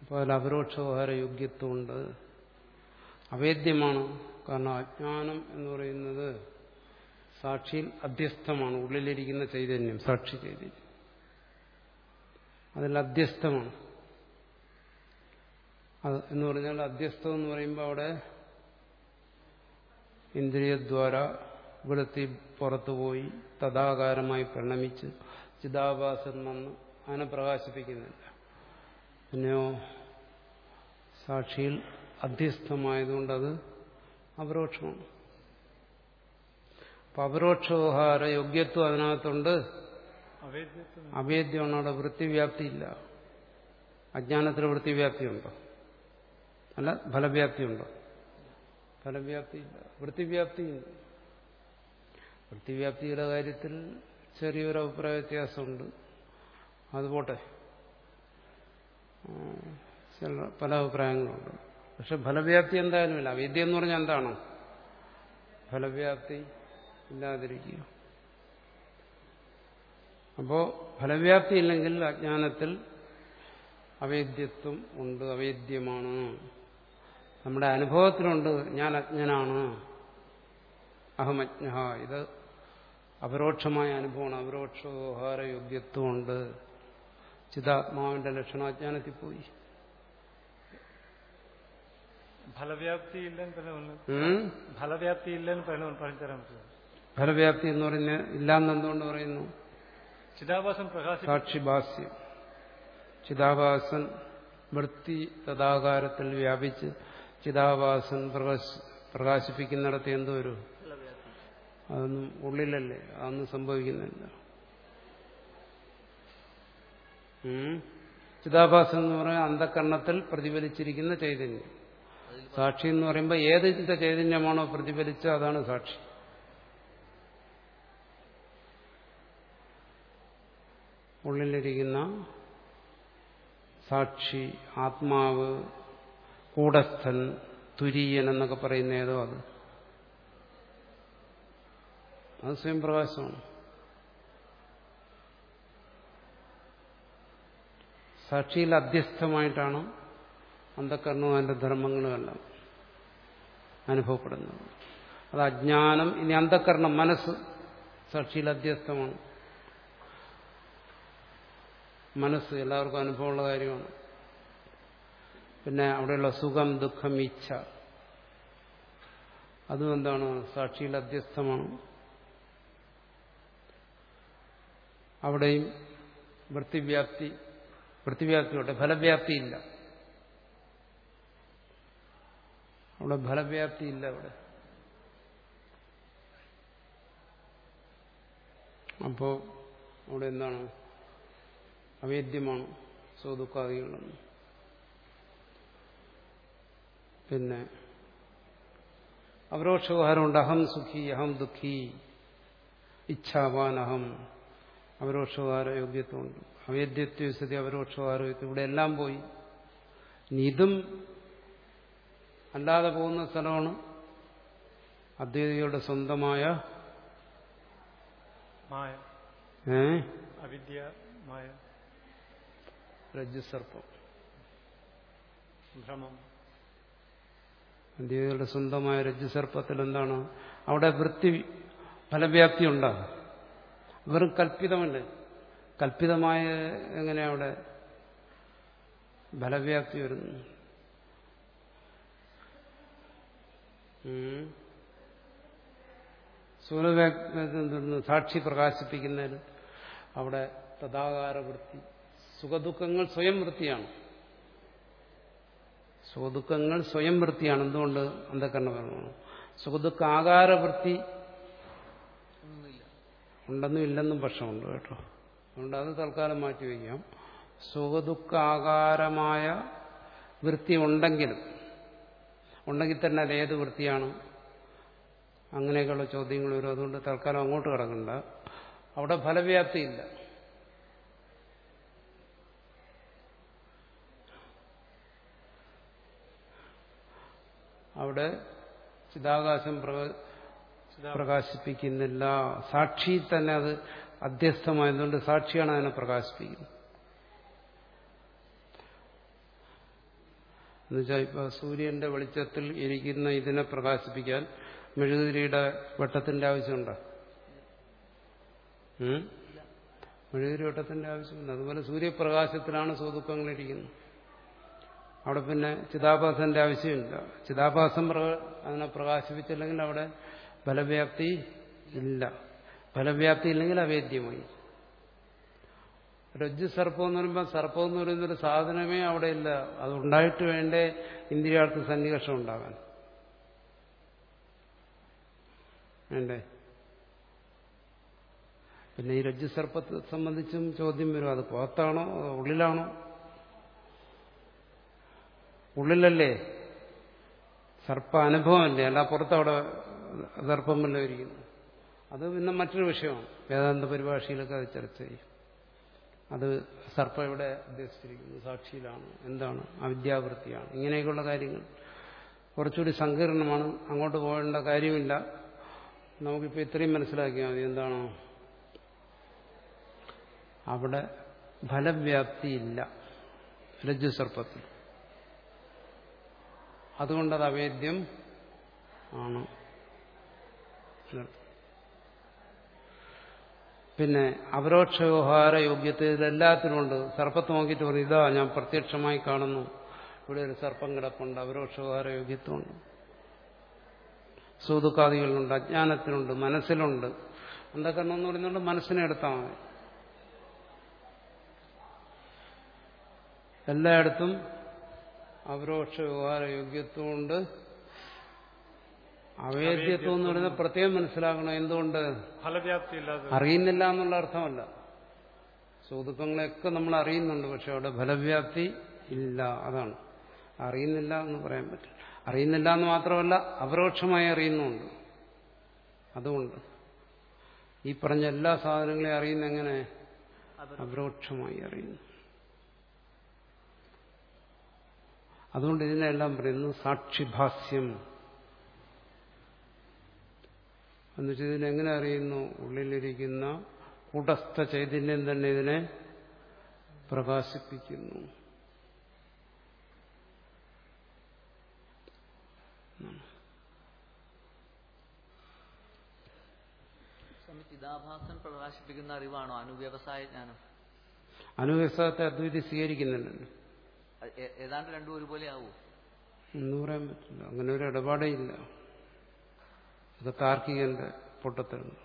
[SPEAKER 2] അപ്പോൾ അതിൽ അപരോക്ഷ വ്യവഹാര യോഗ്യത്വമുണ്ട്. അവേദ്യമാണ്. കാരണം അജ്ഞാനം എന്ന് പറയുന്നത് സാക്ഷിയിൽ അധ്യസ്ഥമാണ്. ഉള്ളിലിരിക്കുന്ന ചൈതന്യം സാക്ഷി ചൈതന്യം. അതിൽ അധ്യസ്ഥമാണ്. എന്ന് പറഞ്ഞാൽ അധ്യസ്ഥം എന്ന് പറയുമ്പോൾ അവിടെ ഇന്ദ്രിയദ്വാര വെളുത്തി പുറത്തുപോയി തഥാകാരമായി പരിണമിച്ച് ചിതാഭാസം വന്ന് അതിനെ പ്രകാശിപ്പിക്കുന്നില്ല. പിന്നെയോ സാക്ഷിയിൽ അധ്യസ്ഥമായതുകൊണ്ട് അത് അപരോക്ഷമാണ്. അപ്പൊ അപരോക്ഷോഹാര യോഗ്യത്വം അതിനകത്തുണ്ട്. അവേദ്യമാണ് അവിടെ വൃത്തിവ്യാപ്തിയില്ല. അജ്ഞാനത്തിന് വൃത്തിവ്യാപ്തിയുണ്ടോ? അല്ല ഫലവ്യാപ്തിയുണ്ടോ? ഫലവ്യാപ്തിയില്ല. വൃത്തിവ്യാപ്തിയില്ല. വൃത്തിവ്യാപ്തിയുടെ കാര്യത്തിൽ ചെറിയൊരു അഭിപ്രായ വ്യത്യാസമുണ്ട്. അതുപോട്ടെ. ചില പല അഭിപ്രായങ്ങളുണ്ട്. പക്ഷെ ഫലവ്യാപ്തി എന്തായാലും ഇല്ല വിദ്യ എന്ന് പറഞ്ഞാൽ എന്താണ്? ഫലവ്യാപ്തി ഇല്ലാതിരിക്കുക. അപ്പോ ഫലവ്യാപ്തി ഇല്ലെങ്കിൽ അജ്ഞാനത്തിൽ അവേദ്യത്വം ഉണ്ട്. അവേദ്യമാണ്. നമ്മുടെ അനുഭവത്തിലുണ്ട് ഞാൻ അജ്ഞനാണ്. അഹമജ്ഞ ഇത് അപരോക്ഷമായ അനുഭവമാണ്. അപരോക്ഷോഹാര യോഗ്യത്വമുണ്ട് ചിതാത്മാവിന്റെ ലക്ഷണം അജ്ഞാനത്തിൽ പോയി.
[SPEAKER 3] ഫലവ്യാപ്തി ഇല്ലെന്ന്? ഫലവ്യാപ്തി ഇല്ലെന്ന് പറഞ്ഞ തരാൻ
[SPEAKER 2] ഫലവ്യാപ്തി എന്ന് പറഞ്ഞ ഇല്ലാന്ന് എന്തുകൊണ്ട് പറയുന്നു?
[SPEAKER 3] ചിതാഭാസം പ്രകാശി
[SPEAKER 2] സാക്ഷിഭാസ്യം ചിതാഭാസൻ വൃത്തി തഥാകാരത്തിൽ വ്യാപിച്ച് ചിതാഭാസൻ പ്രകാശ- പ്രകാശിപ്പിക്കുന്നിടത്ത് എന്തോ ഒരു അതൊന്നും ഉള്ളിലല്ലേ? അതൊന്നും സംഭവിക്കുന്നില്ല. ചിതാഭാസൻ എന്ന് പറയുന്നത് അന്ധകരണത്തിൽ പ്രതിഫലിച്ചിരിക്കുന്ന ചൈതന്യം. സാക്ഷി എന്ന് പറയുമ്പോൾ ഏതിന്റെ ചൈതന്യമാണോ പ്രതിഫലിച്ച അതാണ് സാക്ഷി. ഉള്ളിലിരിക്കുന്ന സാക്ഷി ആത്മാവ് കൂടസ്ഥൻ തുര്യൻ എന്നൊക്കെ പറയുന്ന ഏതോ അത്. അത് സ്വയം പ്രകാശമാണ്. സാക്ഷിയിൽ അധ്യസ്ഥമായിട്ടാണ് അന്ധക്കരണവും അതിന്റെ ധർമ്മങ്ങളും എല്ലാം അനുഭവപ്പെടുന്നത്. അത് അജ്ഞാനം ഇനി അന്ധക്കരണം മനസ്സ് സാക്ഷിയിൽ അധ്യസ്ഥമാണ്. മനസ്സ് എല്ലാവർക്കും അനുഭവമുള്ള കാര്യമാണ്. പിന്നെ അവിടെയുള്ള സുഖം ദുഃഖം ഇച്ഛ. അതും എന്താണ്? സാക്ഷിയിൽ അധ്യസ്ഥമാണ്. അവിടെയും വൃത്തിവ്യാപ്തി വൃത്തിവ്യാപ്തിയോട്ടെ ഫലവ്യാപ്തിയില്ല. അവിടെ ഫലവ്യാപ്തിയില്ല അവിടെ. അപ്പോ അവിടെ എന്താണ്? അവേദ്യമാണ്. സ്വദുഃഖാദികളെന്ന് പിന്നെ അവരോക്ഷവഹാരമുണ്ട് അഹം സുഖി അഹം ദുഃഖി ഇച്ഛാവാൻ അഹം അവരോക്ഷകാര യോഗ്യത്വമുണ്ട് അവേദ്യത്വസ്ഥിതി അവരോക്ഷകാര യോഗ്യത്വം. ഇവിടെ എല്ലാം പോയി. നിതും അല്ലാതെ പോകുന്ന സ്ഥലമാണ് അദ്വൈതികളുടെ സ്വന്തമായ
[SPEAKER 3] മായ.
[SPEAKER 2] ഏ?
[SPEAKER 3] അവിദ്യ മായ.
[SPEAKER 2] രജ്ജുസർപ്പം.
[SPEAKER 3] ഭ്രമം.
[SPEAKER 2] അദ്വൈതികളുടെ സ്വന്തമായ രജ്ജുസർപ്പത്തിൽ എന്താണ്? അവിടെ വൃത്തി ഫലവ്യാപ്തി ഉണ്ടാകും. വെറും കൽപ്പിതമല്ലേ. കൽപ്പിതമായ എങ്ങനെ അവിടെ ഫലവ്യാപ്തി വരുന്നു? ഉം. സ്ഥൂലവ്യാപ്തി സാക്ഷി പ്രകാശിപ്പിക്കുന്നതിന് അവിടെ തഥാകാര വൃത്തി. സുഖദുഃഖങ്ങൾ സ്വയം വൃത്തിയാണ്. സുഖദുഃഖങ്ങൾ സ്വയം വൃത്തിയാണ്. എന്തുകൊണ്ട്? അന്ധകരണപരമാണ് സുഖദുഃഖ ആകാര വൃത്തി
[SPEAKER 1] ഒന്നുമില്ല
[SPEAKER 2] ഉണ്ടെന്നും ഇല്ലെന്നും പക്ഷമുണ്ട് കേട്ടോ. അതുകൊണ്ട് അത് തൽക്കാലം മാറ്റി വയ്ക്കാം. സുഖദുഃഖാകാരമായ വൃത്തി ഉണ്ടെങ്കിലും ഉണ്ടെങ്കിൽ തന്നെ അത് ഏത് വൃത്തിയാണ്? അങ്ങനെയൊക്കെയുള്ള ചോദ്യങ്ങൾ വരും. അതുകൊണ്ട് തൽക്കാലം അങ്ങോട്ട് കിടക്കണ്ട. അവിടെ ഫലവ്യാപ്തിയില്ല അവിടെ ചിതാകാശം പ്രക- പ്രകാശിപ്പിക്കുന്നില്ല. സാക്ഷി തന്നെ അത് അധ്യസ്ഥമായതുകൊണ്ട് സാക്ഷിയാണ് അതിനെ പ്രകാശിപ്പിക്കുന്നത്. എന്നുവെച്ചാൽ ഇപ്പൊ സൂര്യന്റെ വെളിച്ചത്തിൽ ഇരിക്കുന്ന ഇതിനെ പ്രകാശിപ്പിക്കാൻ മെഴുകുതിരിയുടെ വെട്ടത്തിന്റെ ആവശ്യമുണ്ടോ? മെഴുകുതിരി വെട്ടത്തിന്റെ ആവശ്യമില്ല. അതുപോലെ സൂര്യപ്രകാശത്തിലാണ് സ്വതുക്കങ്ങളിരിക്കുന്നത് അവിടെ പിന്നെ ചിതാഭാസന്റെ ആവശ്യമില്ല. ചിതാഭാസം അതിനെ പ്രകാശിപ്പിച്ചില്ലെങ്കിൽ അവിടെ ഫലവ്യാപ്തി ഇല്ല. ഫലവ്യാപ്തി ഇല്ലെങ്കിൽ അവേദ്യമായി. രജ്ജു സർപ്പം എന്ന് പറയുമ്പോൾ സർപ്പം എന്ന് പറയുന്നൊരു സാധനമേ അവിടെ ഇല്ല. അത് ഉണ്ടായിട്ട് വേണ്ടേ ഇന്ദ്രിയാർത്ഥ സന്നിവേഷം ഉണ്ടാകാൻ. വേണ്ടേ? പിന്നെ ഈ രജ്ജു സർപ്പത്തെ സംബന്ധിച്ചും ചോദ്യം വരും. അത് പുറത്താണോ? ഉള്ളിലാണോ? ഉള്ളിലല്ലേ? സർപ്പ അനുഭവമല്ലേ? അല്ല പുറത്തവിടെ സർപ്പം വല്ലതും ഇരിക്കുന്നു. അത് പിന്നെ മറ്റൊരു വിഷയമാണ്. വേദാന്ത പരിഭാഷയിലൊക്കെ അത് ചർച്ച ചെയ്യും. അത് സർപ്പ ഇവിടെ ഉദ്ദേശിച്ചിരിക്കുന്നു? സാക്ഷിയിലാണ്. എന്താണ്? അവിദ്യാവൃത്തിയാണ്. ഇങ്ങനെയൊക്കെയുള്ള കാര്യങ്ങൾ. കുറച്ചുകൂടി സങ്കീർണമാണ്. അങ്ങോട്ട് പോകേണ്ട കാര്യമില്ല. നമുക്കിപ്പോൾ ഇത്രയും മനസ്സിലാക്കിയാൽ മതി. എന്താണോ? അവിടെ ഫലവ്യാപ്തിയില്ല. രജ്ജുസർപ്പത്തിൽ അതുകൊണ്ടത് അവേദ്യം ആണ്. പിന്നെ അപരോക്ഷ വ്യവഹാര യോഗ്യത ഇതെല്ലാത്തിനും ഉണ്ട്. സർപ്പത്തെ നോക്കിയിട്ട് പറയും ഇതാ ഞാൻ പ്രത്യക്ഷമായി കാണുന്നു. ഇവിടെ ഒരു സർപ്പം കിടപ്പുണ്ട്. അപരോക്ഷ വ്യവഹാര യോഗ്യത്വമുണ്ട് സൂതുക്കാദികളിലുണ്ട് അജ്ഞാനത്തിനുണ്ട് മനസ്സിലുണ്ട്. അന്ധകരണം എന്ന് മനസ്സിനെ എടുത്താൽ മതി. എല്ലായിടത്തും അപരോക്ഷ വ്യവഹാര യോഗ്യത്വം ഉണ്ട് അവേദ്യത്വം എന്ന് പറയുന്നത് പ്രത്യേകം മനസ്സിലാക്കണം. എന്തുകൊണ്ട്? അറിയുന്നില്ല എന്നുള്ള അർത്ഥമല്ല. സൂതുക്കങ്ങളെയൊക്കെ നമ്മൾ അറിയുന്നുണ്ട് പക്ഷെ അവിടെ ഫലവ്യാപ്തി ഇല്ല. അതാണ്. അറിയുന്നില്ല എന്ന് പറയാൻ പറ്റില്ല. അറിയുന്നില്ല എന്ന് മാത്രമല്ല അപരോക്ഷമായി അറിയുന്നുണ്ട്. അതുകൊണ്ട്. ഈ പറഞ്ഞ എല്ലാ സാധനങ്ങളെയും അറിയുന്ന എങ്ങനെ? അപരോക്ഷമായി അറിയുന്നു. അതുകൊണ്ട് ഇതിനെല്ലാം പറയുന്നു സാക്ഷിഭാസ്യം. എന്നുവെച്ചാൽ ഇതിനെങ്ങനെ അറിയുന്നു? ഉള്ളിലിരിക്കുന്ന കൂടസ്ഥ ചൈതന്യം തന്നെ ഇതിനെ പ്രകാശിപ്പിക്കുന്നു.
[SPEAKER 1] പ്രകാശിപ്പിക്കുന്ന അറിവാണോ? അനുവ്യവസായ ജ്ഞാനം.
[SPEAKER 2] അനുവ്യവസായത്തെ അദ്വൈതി
[SPEAKER 1] സ്വീകരിക്കുന്നുണ്ടല്ലോ ഏതാണ്ട് രണ്ടും ഒരുപോലെ ആവൂ.
[SPEAKER 2] എന്ന് പറയാൻ പറ്റില്ല. അങ്ങനെ ഒരു ഇടപാടേ ഇല്ല. അത് താർക്കികന്റെ പൊട്ടത്തിലാണ്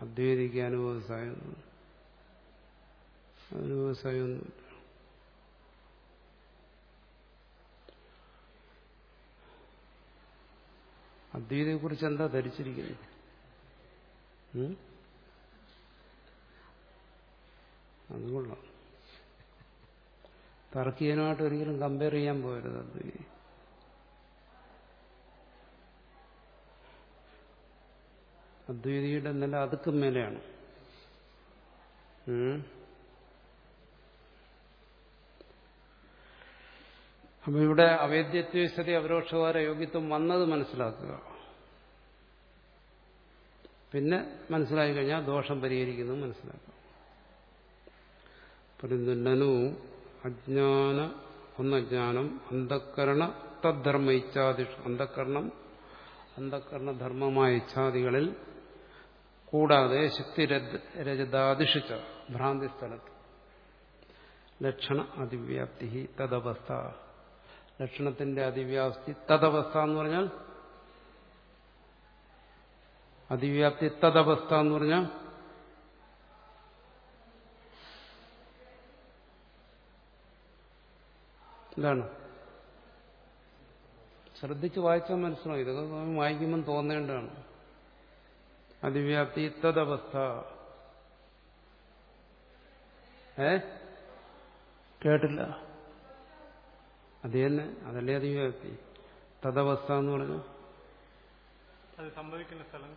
[SPEAKER 2] അദ്വൈതിക്ക് അനുഭവസായൊന്നും അനുഭവസായൊന്നുമില്ല അദ്വൈതയെക്കുറിച്ച് എന്താ ധരിച്ചിരിക്കുന്നത്? ഉം? അത് തർക്കീയനുമായിട്ട് ഒരിക്കലും കമ്പയർ ചെയ്യാൻ പോകരുത് അദ്വൈതി അദ്വൈതിയുടെ നില അതുക്കും മേലെയാണ്. അപ്പൊ ഇവിടെ അവേദ്യത്വസ്ഥതി അപരോക്ഷകാര യോഗ്യത്വം വന്നത് മനസ്സിലാക്കുക. പിന്നെ മനസ്സിലായി കഴിഞ്ഞാൽ ദോഷം പരിഹരിക്കുന്നത് മനസ്സിലാക്കുക പറയുന്നു നനു അജ്ഞാന ഒന്നജ്ഞാനം അന്ധക്കരണ തദ്ധർമ്മ ഇച്ഛാദിഷു അന്ധക്കരണം അന്ധക്കരണധർമ്മമായ ഇച്ഛാദികളിൽ കൂടാതെ ശക്തി രജതാദിഷിച്ച ഭ്രാന്തി സ്ഥലത്ത്. ലക്ഷണ അതിവ്യാപ്തി തദവസ്ഥ. ലക്ഷണത്തിന്റെ അതിവ്യാപ്തി തദവസ്ഥ എന്ന് പറഞ്ഞാൽ? അതിവ്യാപ്തി തദവസ്ഥ എന്ന് പറഞ്ഞാൽ? എന്താണ് ശ്രദ്ധിച്ച് വായിച്ചാൽ മനസ്സിലാവും. ഇതൊക്കെ വായിക്കുമ്പം തോന്നേണ്ടതാണ്. അതിവ്യാപ്തി തദവസ്ഥ ഏ? കേട്ടില്ല. അത് തന്നെ അതല്ലേ അതിവ്യാപ്തി? തദവസ്ഥ എന്ന് പറഞ്ഞു?
[SPEAKER 3] അത് സംഭവിക്കുന്ന സ്ഥലം.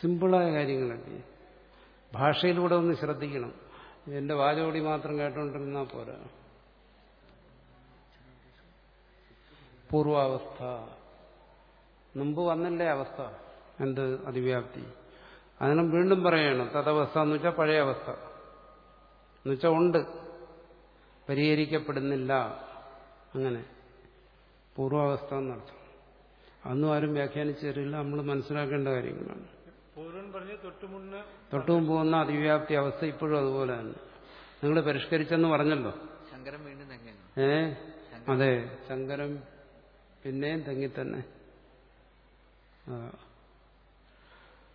[SPEAKER 2] സിമ്പിളായ കാര്യങ്ങളല്ലേ ഭാഷയിലൂടെ ഒന്ന് ശ്രദ്ധിക്കണം. എന്റെ വാചോടി മാത്രം കേട്ടോണ്ടിരുന്നാൽ പോരാ. പൂർവാവസ്ഥ. മുമ്പ് വന്നില്ലേ അവസ്ഥ എന്ത് അതിവ്യാപ്തി. അതിനും വീണ്ടും പറയണം തദവസ്ഥ എന്ന് വെച്ചാൽ പഴയ അവസ്ഥ. എന്നുവെച്ചാൽ ഉണ്ട് പരിഹരിക്കപ്പെടുന്നില്ല. അങ്ങനെ. പൂർവാവസ്ഥ എന്നർത്ഥം. അന്നും ആരും വ്യാഖ്യാനിച്ചു തരില്ല നമ്മൾ മനസ്സിലാക്കേണ്ട കാര്യങ്ങളാണ്.
[SPEAKER 3] തൊട്ടു മുന്നേ
[SPEAKER 2] തൊട്ടും പോകുന്ന അതിവ്യാപ്തി അവസ്ഥ ഇപ്പോഴും അതുപോലെ തന്നെ. നിങ്ങൾ പരിഷ്കരിച്ചെന്ന് പറഞ്ഞല്ലോ. ഏ? അതെ. ശങ്കരം പിന്നെയും തങ്ങി തന്നെ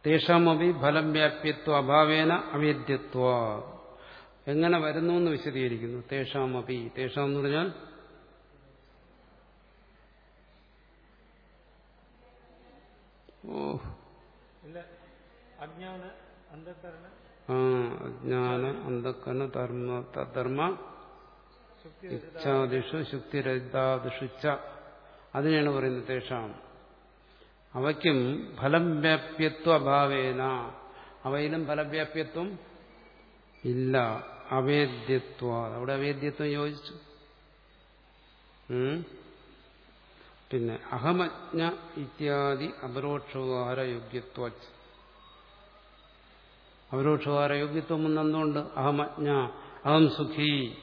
[SPEAKER 2] തേഷാമപി ഫലം വ്യാപ്യത്വ അഭാവേന അവേദ്യത്വ. എങ്ങനെ വരുന്നു എന്ന് വിശദീകരിക്കുന്നു. തേഷാമപി. തേഷാം എന്ന് പറഞ്ഞാൽ? ഓ.
[SPEAKER 3] അജ്ഞാന
[SPEAKER 2] അന്ധക്കരണ ധർമ്മ ധർമ്മ
[SPEAKER 3] ശുക്തി
[SPEAKER 2] ഇച്ഛാദിഷു ശുക്തിരഹിതാദിഷു ച. അതിനെയാണ് പറയുന്നത് തേഷാം. അവയ്ക്കും ഫലം വ്യാപ്യത്വ അഭാവേന അവയിലും ഫലവ്യാപ്യത്വം ഇല്ല. അവേദ്യത്വ. അവിടെ അവേദ്യത്വം യോജിച്ചു. പിന്നെ അഹമജ്ഞ ഇത്യാദി അപരോക്ഷോഹാര യോഗ്യത്വ അപരോക്ഷോഹാര യോഗ്യത്വം നന്നുകൊണ്ട് അഹമജ്ഞ അഹം സുഖി.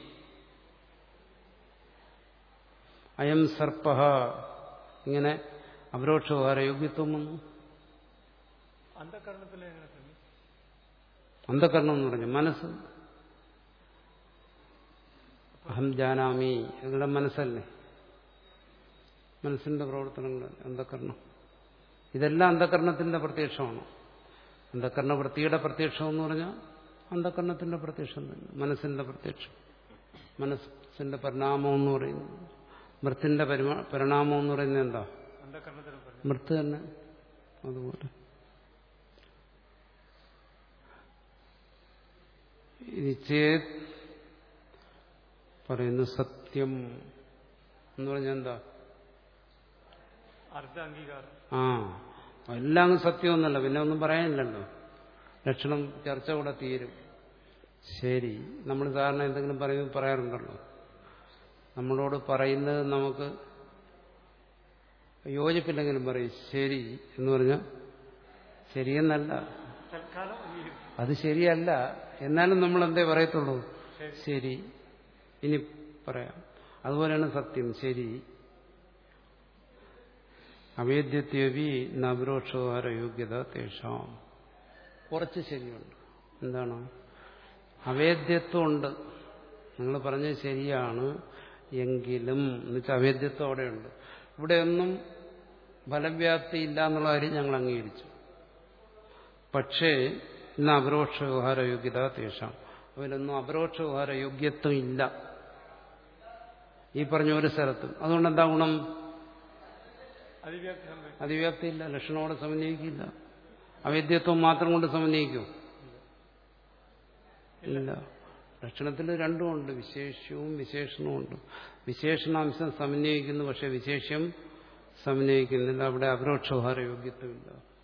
[SPEAKER 2] അയം സർപ്പ. ഇങ്ങനെ അപരോക്ഷോഹാര യോഗ്യത്വം വന്നു. അന്ധകരണം എന്ന് പറഞ്ഞു മനസ്സ്. അഹം ജാനാമി. നിങ്ങളുടെ മനസ്സല്ലേ? മനസ്സിന്റെ പ്രവർത്തനങ്ങൾ അന്ധകരണം ഇതെല്ലാം അന്ധകരണത്തിന്റെ പ്രത്യക്ഷമാണ്? അന്ധകരണ വൃത്തിയുടെ പ്രത്യക്ഷം എന്ന് പറഞ്ഞാൽ അന്ധകരണത്തിന്റെ പ്രത്യക്ഷം തന്നെ മനസ്സിന്റെ പ്രത്യക്ഷം. മനസ്സിന്റെ പരിണാമം എന്ന് പറയുന്നത്. മൃത്തിന്റെ പരിണാമം എന്ന് പറയുന്നത് എന്താ? മൃത്ത് തന്നെ. അതുപോലെ. പറയുന്ന ചേത് പറയുന്നു സത്യം എന്ന് പറഞ്ഞാൽ എന്താ?
[SPEAKER 3] അർദ്ധ അംഗീകാരം.
[SPEAKER 2] ആ. എല്ലാം അങ്ങ് സത്യമൊന്നുമല്ല പിന്നെ ഒന്നും പറയാനില്ലല്ലോ. ലക്ഷണം ചർച്ച കൂടെ തീരും. ശരി നമ്മൾ സാധാരണ എന്തെങ്കിലും പറയുന്നത് പറയാറുണ്ടല്ലോ. നമ്മളോട് പറയുന്നത് നമുക്ക് യോജിപ്പില്ലെങ്കിലും പറയും ശരി എന്ന് പറഞ്ഞാൽ ശരിയെന്നല്ല. അത് ശരിയല്ല. എന്നാലും നമ്മൾ എന്തേ പറയത്തുള്ളൂ? ശരി. ഇനി പറയാം. അതുപോലെയാണ് സത്യം. ശരി. അവേദ്യത്വി നവരോക്ഷോഹാര യോഗ്യത തേഷാം. കുറച്ച് ശരിയുണ്ട്. എന്താണ്? അവേദ്യത്വമുണ്ട്. നിങ്ങൾ പറഞ്ഞത് ശരിയാണ് എങ്കിലും എന്നുവെച്ചാൽ അവേദ്യത്വം അവിടെയുണ്ട്. ഇവിടെയൊന്നും ഫലവ്യാപ്തി ഇല്ല എന്നുള്ള കാര്യം ഞങ്ങൾ അംഗീകരിച്ചു. പക്ഷേ ഇന്ന് അപരോക്ഷ വ്യവഹാര യോഗ്യത തേഷാം. അവരൊന്നും അപരോക്ഷ വ്യവഹാര യോഗ്യത്വം ഇല്ല. ഈ പറഞ്ഞ ഒരു സ്ഥലത്തും. അതുകൊണ്ട് എന്താ ഗുണം?
[SPEAKER 3] അതിവ്യാപ്തി സംഭവിക്കും
[SPEAKER 2] അതിവ്യാപ്തി ഇല്ല ലക്ഷണോടെ സമന്വയിക്കില്ല. അവൈദ്യത്വം മാത്രം കൊണ്ട് സമന്വയിക്കും. ഇല്ല. ലക്ഷണത്തിൽ രണ്ടുമുണ്ട് വിശേഷവും വിശേഷണവും ഉണ്ട്. വിശേഷണാംശം സമന്വയിക്കുന്നു പക്ഷെ വിശേഷം സമന്വയിക്കുന്നില്ല. അവിടെ അപരോക്ഷോഹാര യോഗ്യത്വമില്ല.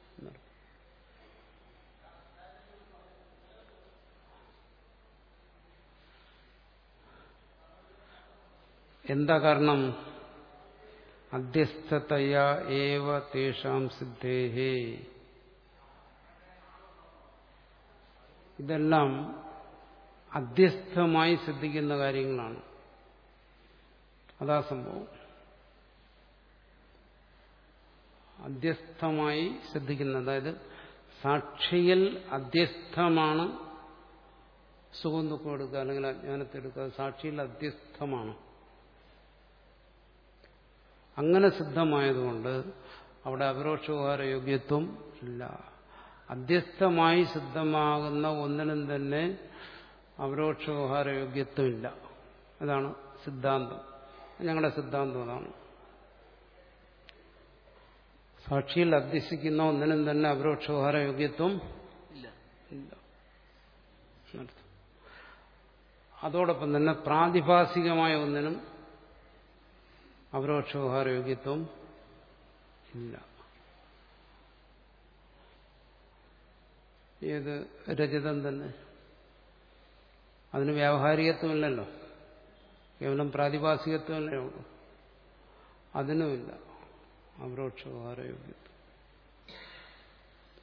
[SPEAKER 2] എന്താ കാരണം? അധ്യസ്ഥതയാ ഏവ സിദ്ധേഹേ. ഇതെല്ലാം അധ്യസ്ഥമായി സിദ്ധിക്കുന്ന കാര്യങ്ങളാണ്. അതാ സംഭവം. അധ്യസ്ഥമായി ശ്രദ്ധിക്കുന്ന അതായത് സാക്ഷിയിൽ അധ്യസ്ഥമാണ് സുഖം ദുഃഖം എടുക്കുക അല്ലെങ്കിൽ അജ്ഞാനത്തെ എടുക്കുക സാക്ഷിയിൽ അധ്യസ്ഥമാണ്. അങ്ങനെ സിദ്ധമായതുകൊണ്ട് അവിടെ അപരോക്ഷോഹാര യോഗ്യത്വം ഇല്ല. അധ്യസ്ഥമായി സിദ്ധമാകുന്ന ഒന്നിനും തന്നെ അപരോക്ഷോഹാര യോഗ്യത്വമില്ല അതാണ് സിദ്ധാന്തം. ഞങ്ങളുടെ സിദ്ധാന്തം അതാണ്. സാക്ഷിയിൽ അധ്യസിക്കുന്ന ഒന്നിനും തന്നെ അപരോക്ഷോഹാര യോഗ്യത്വം
[SPEAKER 1] ഇല്ല.
[SPEAKER 2] ഇല്ല. അതോടൊപ്പം തന്നെ പ്രാതിഭാസികമായ ഒന്നിനും അപരോക്ഷോഹാര യോഗ്യത്വം ഇല്ല. ഏത് രചിതം തന്നെ. അതിന് വ്യാവഹാരികത്വമില്ലല്ലോ. കേവലം പ്രാതിഭാസികത്വമല്ലേ ഉള്ളൂ. അതിനുമില്ല അപരോക്ഷോഹാരയോഗ്യത്വം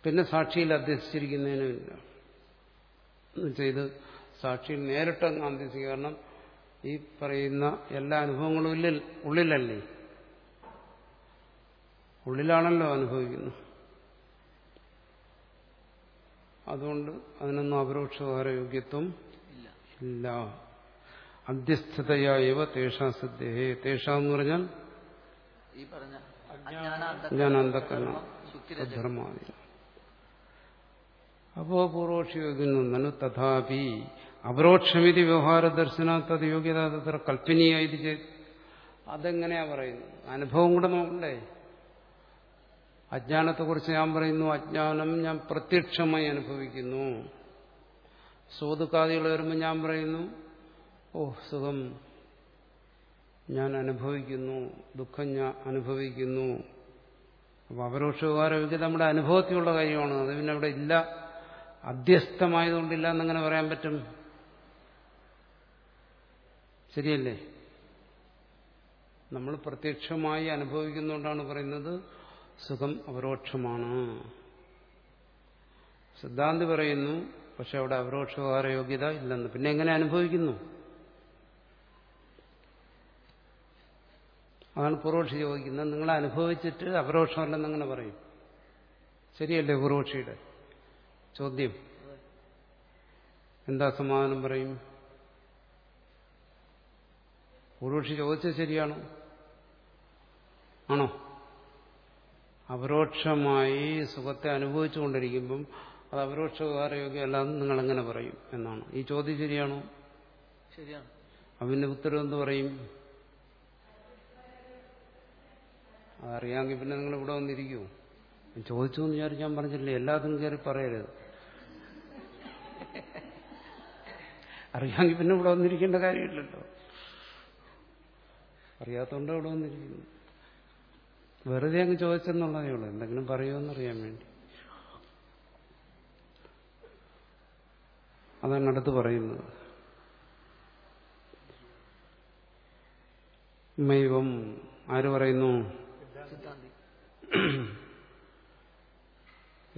[SPEAKER 2] പിന്നെ സാക്ഷിയിൽ അധ്യസിച്ചിരിക്കുന്നതിനുമില്ല എന്നുവെച്ചാൽ ഇത് സാക്ഷിയിൽ നേരിട്ടങ്ങ് അധ്യസിക്കുക കാരണം ഈ പറയുന്ന എല്ലാ അനുഭവങ്ങളും ഉള്ളിൽ ഉള്ളിലല്ലേ? ഉള്ളിലാണല്ലോ അനുഭവിക്കുന്നത് അതുകൊണ്ട് അതിനൊന്നും അപരോക്ഷകാര യോഗ്യത്വം
[SPEAKER 1] ഇല്ല.
[SPEAKER 2] അധ്യസ്ഥതയായവ തേഷാ സിദ്ധേ തേഷാ എന്ന് പറഞ്ഞാൽ ധർമാതി അപ്പോ പൂർവോക്ഷിയോഗ്യനു തഥാപി അപരോക്ഷമിതി വ്യവഹാര ദർശന തത് യോഗ്യത തത്ര കൽപ്പനീയായത് ചെയ്ത്. അതെങ്ങനെയാ പറയുന്നത്? അനുഭവം കൂടെ നോക്കണ്ടേ? അജ്ഞാനത്തെക്കുറിച്ച് ഞാൻ പറയുന്നു അജ്ഞാനം ഞാൻ പ്രത്യക്ഷമായി അനുഭവിക്കുന്നു. സുഖദുഃഖാദികൾ വരുമ്പോൾ ഞാൻ പറയുന്നു ഓ സുഖം. ഞാൻ അനുഭവിക്കുന്നു ദുഃഖം ഞാൻ അനുഭവിക്കുന്നു. അപ്പം അപരോക്ഷ വ്യവഹാരമൊക്കെ നമ്മുടെ അനുഭവത്തിലുള്ള കാര്യമാണ്. അത് പിന്നെ അവിടെ ഇല്ല. അധ്യസ്ഥമായതുകൊണ്ടില്ല എന്നങ്ങനെ പറയാൻ പറ്റും? ശരിയല്ലേ? നമ്മൾ പ്രത്യക്ഷമായി അനുഭവിക്കുന്നതുകൊണ്ടാണ് പറയുന്നത് സുഖം അപരോക്ഷമാണ് സിദ്ധാന്തി പറയുന്നു പക്ഷെ അവിടെ അപരോക്ഷകാര യോഗ്യത ഇല്ലെന്ന്. പിന്നെ എങ്ങനെ അനുഭവിക്കുന്നു? അതാണ് പൂർവക്ഷി ചോദിക്കുന്നത്. നിങ്ങൾ അനുഭവിച്ചിട്ട് അപരോക്ഷമല്ലെന്ന് അങ്ങനെ പറയും? ശരിയല്ലേ പൂർവക്ഷിയുടെ ചോദ്യം? എന്താ സമാധാനം പറയും? പൂർവക്ഷി ചോദിച്ചത് ശരിയാണ്? ആണോ? അപരോക്ഷമായി സുഖത്തെ അനുഭവിച്ചുകൊണ്ടിരിക്കുമ്പം അത് അപരോക്ഷ അപരോക്ഷകാരയോഗ്യമല്ലാന്ന് നിങ്ങൾ എങ്ങനെ പറയും എന്നാണ്. ഈ ചോദ്യം ശരിയാണോ?
[SPEAKER 1] ശരിയാണ്.
[SPEAKER 2] അവന്റെ ഉത്തരം എന്ത് പറയും? അതറിയാമെങ്കിൽ പിന്നെ നിങ്ങൾ ഇവിടെ വന്നിരിക്കൂ. ചോദിച്ചു എന്ന് വിചാരിച്ചാൽ പറഞ്ഞില്ലേ? എല്ലാത്തിനും കയറി പറയരുത്. അറിയാമെങ്കിൽ പിന്നെ ഇവിടെ വന്നിരിക്കേണ്ട കാര്യമില്ലല്ലോ. അറിയാത്തോണ്ട് അവിടെ വന്നിരിക്കുന്നു. വെറുതെ അങ്ങ് ചോദിച്ചെന്നുള്ളതേ ഉള്ളൂ. എന്തെങ്കിലും പറയുമെന്നറിയാൻ വേണ്ടി. അതാണ് അടുത്ത് പറയുന്നത് മൈവം ആര് പറയുന്നു?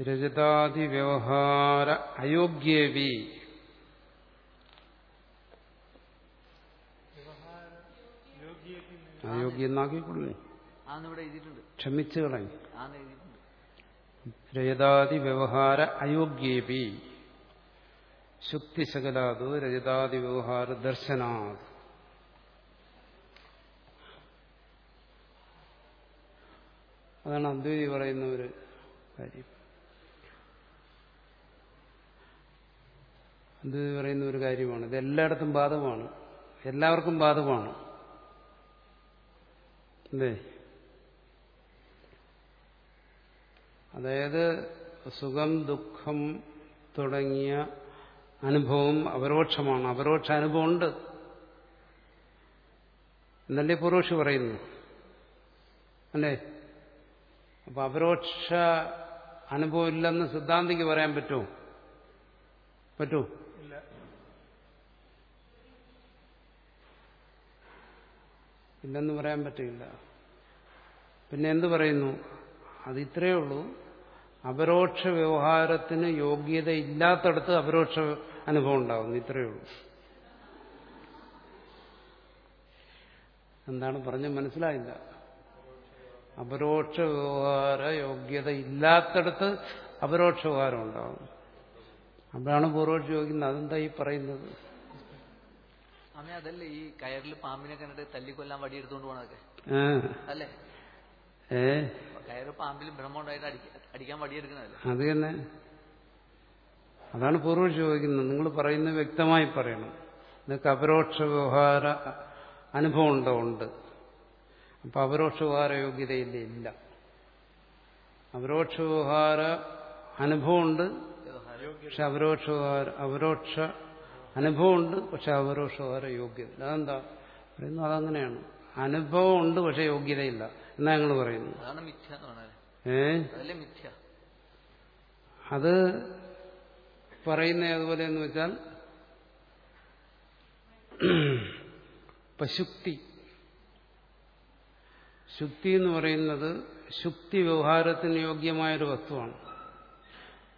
[SPEAKER 2] രജതാതി വ്യവഹാര അയോഗ്യേവി
[SPEAKER 1] ഇവിടെ എഴുതിയിട്ടുണ്ട്.
[SPEAKER 2] ക്ഷമിച്ചു
[SPEAKER 1] കളഞ്ഞു
[SPEAKER 2] രജതാദി വ്യവഹാര അയോഗ്യേപി. ശുക്തിശകലാത് രജതാദി വ്യവഹാര ദർശനാത്. അതാണ് അദ്വൈതി പറയുന്ന ഒരു കാര്യം. അദ്വൈതി പറയുന്ന ഒരു കാര്യമാണ്. ഇത് എല്ലായിടത്തും ബാധകമാണ്. എല്ലാവർക്കും ബാധകമാണ്. അല്ലേ? അതായത് സുഖം ദുഃഖം തുടങ്ങിയ അനുഭവം അപരോക്ഷമാണ് അപരോക്ഷ അനുഭവമുണ്ട് എന്നല്ലേ പൂർവക്ഷി പറയുന്നു? അല്ലേ? അപ്പൊ അപരോക്ഷ അനുഭവം ഇല്ലെന്ന് സിദ്ധാന്തിക്ക് പറയാൻ പറ്റുമോ? പറ്റൂ. ഇല്ലെന്ന് പറയാൻ പറ്റില്ല. പിന്നെ എന്തു പറയുന്നു? അത് ഇത്രയേ ഉള്ളൂ. അപരോക്ഷ വ്യവഹാരത്തിന് യോഗ്യത ഇല്ലാത്തടത്ത് അപരോക്ഷ അനുഭവം ഉണ്ടാകുന്നു. ഇത്രയേ ഉള്ളൂ. എന്താണ് പറഞ്ഞ് മനസ്സിലായില്ല? അപരോക്ഷ വ്യവഹാര യോഗ്യത ഇല്ലാത്തടത്ത് അപരോക്ഷ വ്യവഹാരം ഉണ്ടാകും അപ്പോഴാണ് പൂർവക്ഷ ചോദിക്കുന്നത് അതെന്താ ഈ പറയുന്നത്?
[SPEAKER 1] അമ്മ അതല്ലേ ഈ കയറിൽ പാമ്പിനെ കണ്ടിട്ട് തല്ലിക്കൊല്ലാൻ വടിയെടുത്തുകൊണ്ട് പോണതൊക്കെ? അല്ലേ? കയറ് പാമ്പിൽ ഭ്രമം ഉണ്ടായിട്ട് അടിക്കാൻ വടിയെടുക്കണതല്ലേ
[SPEAKER 2] അത് തന്നെ. അതാണ് പൂർവം ചോദിക്കുന്നത്. നിങ്ങൾ പറയുന്നത് വ്യക്തമായി പറയണം. നിങ്ങൾക്ക് അപരോക്ഷ വ്യവഹാര അനുഭവം ഉണ്ടോ ഉണ്ട് അപ്പൊ അപരോക്ഷ വ്യവഹാര യോഗ്യതയില്ല? ഇല്ല. അപരോക്ഷ വ്യവഹാര അനുഭവമുണ്ട്. പക്ഷെ അപരോക്ഷ വ്യവഹാര അപരോക്ഷ അനുഭവമുണ്ട് പക്ഷെ അപരോഷം വേറെ യോഗ്യത. അതെന്താ? പറയുന്നു അതങ്ങനെയാണ്. അനുഭവം ഉണ്ട് പക്ഷെ യോഗ്യതയില്ല. എന്നാ ഞങ്ങൾ പറയുന്നു ഏഹ് അത് പറയുന്ന അതുപോലെ എന്ന് വെച്ചാൽ പശുക്തി. ശുക്തി എന്ന് പറയുന്നത് ശുക്തി വ്യവഹാരത്തിന് യോഗ്യമായൊരു വസ്തുവാണ്.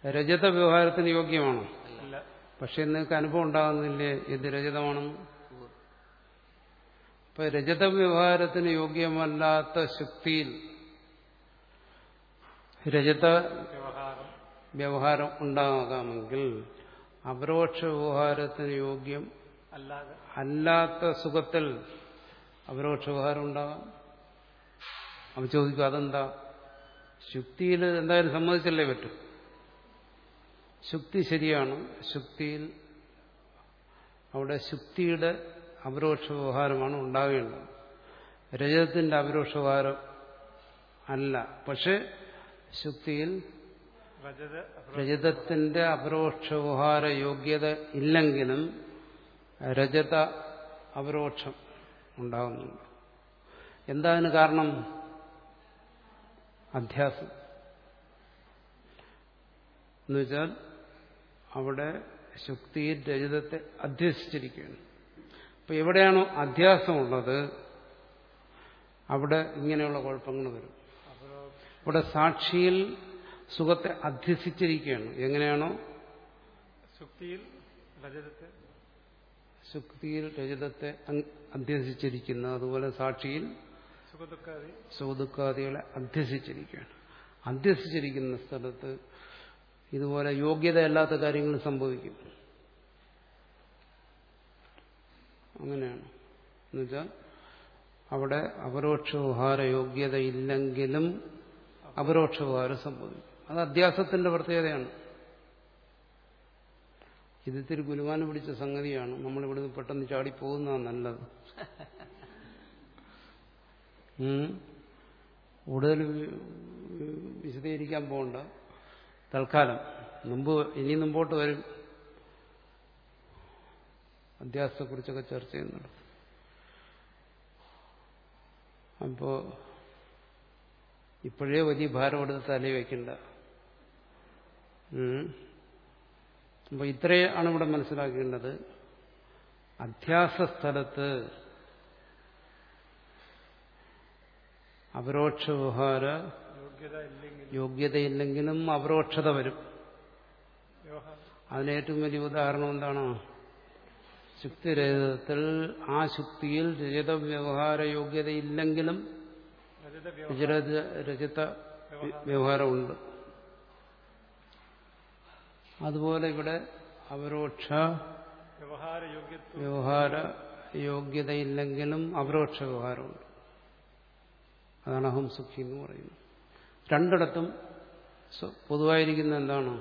[SPEAKER 2] രജത വ്യവഹാരത്തിന് യോഗ്യമാണോ? പക്ഷെ നിങ്ങൾക്ക് അനുഭവം ഉണ്ടാകുന്നില്ലേ? എന്ത് രജതമാണെന്ന്. ഇപ്പൊ രജത വ്യവഹാരത്തിന് യോഗ്യമല്ലാത്ത ശുക്തിയിൽ രജത
[SPEAKER 3] വ്യവഹാരം
[SPEAKER 2] ഉണ്ടാകാമെങ്കിൽ അപരോക്ഷ വ്യവഹാരത്തിന് യോഗ്യം
[SPEAKER 3] അല്ലാതെ
[SPEAKER 2] അല്ലാത്ത സുഖത്തിൽ അപരോക്ഷ വ്യവഹാരം ഉണ്ടാകാം. അവ ചോദിക്കും അതെന്താ? ശുക്തിയിൽ എന്തായാലും സമ്മതിച്ചല്ലേ പറ്റും? ശുക്തി ശരിയാണ്. ശുക്തിയിൽ അവിടെ ശുക്തിയുടെ അപരോക്ഷ വ്യവഹാരമാണ് ഉണ്ടാകേണ്ടത്. രജതത്തിന്റെ അപരോക്ഷ വ്യവഹാരം അല്ല. പക്ഷെ ശുക്തിയിൽ
[SPEAKER 3] രജത
[SPEAKER 2] രജതത്തിന്റെ അപരോക്ഷ വ്യവഹാര യോഗ്യത ഇല്ലെങ്കിലും രജത അപരോക്ഷം ഉണ്ടാകുന്നുണ്ട്. എന്താണ് അതിന് കാരണം? അധ്യാസം. എന്നുവെച്ചാൽ അവിടെ ശുക്തി രജതത്തെ അധ്യസിച്ചിരിക്കുകയാണ്. അപ്പൊ എവിടെയാണോ അധ്യാസമുള്ളത് അവിടെ ഇങ്ങനെയുള്ള കുഴപ്പങ്ങൾ വരും. ഇവിടെ സാക്ഷിയിൽ സുഖത്തെ അധ്യസിച്ചിരിക്കുകയാണ്. എങ്ങനെയാണോ?
[SPEAKER 3] ശുക്തിയിൽ രജതത്തെ
[SPEAKER 2] ശുക്തിയിൽ രജതത്തെ അധ്യസിച്ചിരിക്കുന്നു. അതുപോലെ സാക്ഷിയിൽ
[SPEAKER 3] സുഖദുഃഖാദി
[SPEAKER 2] സുഖദുഃഖാദികളെ അധ്യസിച്ചിരിക്കുകയാണ്. അധ്യസിച്ചിരിക്കുന്ന സ്ഥലത്ത് ഇതുപോലെ യോഗ്യതയല്ലാത്ത കാര്യങ്ങൾ സംഭവിക്കും. അങ്ങനെയാണ്. എന്നുവെച്ചാൽ അവിടെ അപരോക്ഷ വ്യവഹാര യോഗ്യത ഇല്ലെങ്കിലും അപരോക്ഷ വ്യവഹാരം സംഭവിക്കും. അത് അധ്യാസത്തിന്റെ പ്രത്യേകതയാണ്. ഇത് ഇത്തിരി ഗുരുവാനം പിടിച്ച സംഗതിയാണ്. നമ്മളിവിടുന്ന് പെട്ടെന്ന് ചാടിപ്പോകുന്നതാണ് നല്ലത്. കൂടുതൽ വിശദീകരിക്കാൻ പോകണ്ട. തൽക്കാലം. മുമ്പ് ഇനി മുമ്പോട്ട് വരും. അധ്യാസത്തെക്കുറിച്ചൊക്കെ ചർച്ച ചെയ്യുന്നുണ്ട്. അപ്പോ ഇപ്പോഴേ വലിയ ഭാരം എടുത്ത് തല വയ്ക്കണ്ട ഇത്രേ ആണ് ഇവിടെ മനസ്സിലാക്കേണ്ടത്. അധ്യാസ സ്ഥലത്ത് അപരോക്ഷ വ്യവഹാര യോഗ്യതയില്ലെങ്കിലും അപരോക്ഷത വരും.
[SPEAKER 3] അതിനേറ്റവും
[SPEAKER 2] അതിന് ഏറ്റവും വലിയ ഉദാഹരണം എന്താണ്? ശുക്തിരഹിതത്തിൽ ആ ശുക്തിയിൽ രജത വ്യവഹാര യോഗ്യതയില്ലെങ്കിലും
[SPEAKER 3] രജത വ്യവഹാരം
[SPEAKER 2] രജത രജത വ്യവഹാരമുണ്ട്. അതുപോലെ ഇവിടെ അപരോക്ഷ
[SPEAKER 3] വ്യവഹാര
[SPEAKER 2] യോഗ്യതയില്ലെങ്കിലും അപരോക്ഷ വ്യവഹാരമുണ്ട്. അതാണ് അഹം സുഖി എന്ന് പറയുന്നത്. രണ്ടിടത്തും പൊതുവായിരിക്കുന്ന എന്താണ്?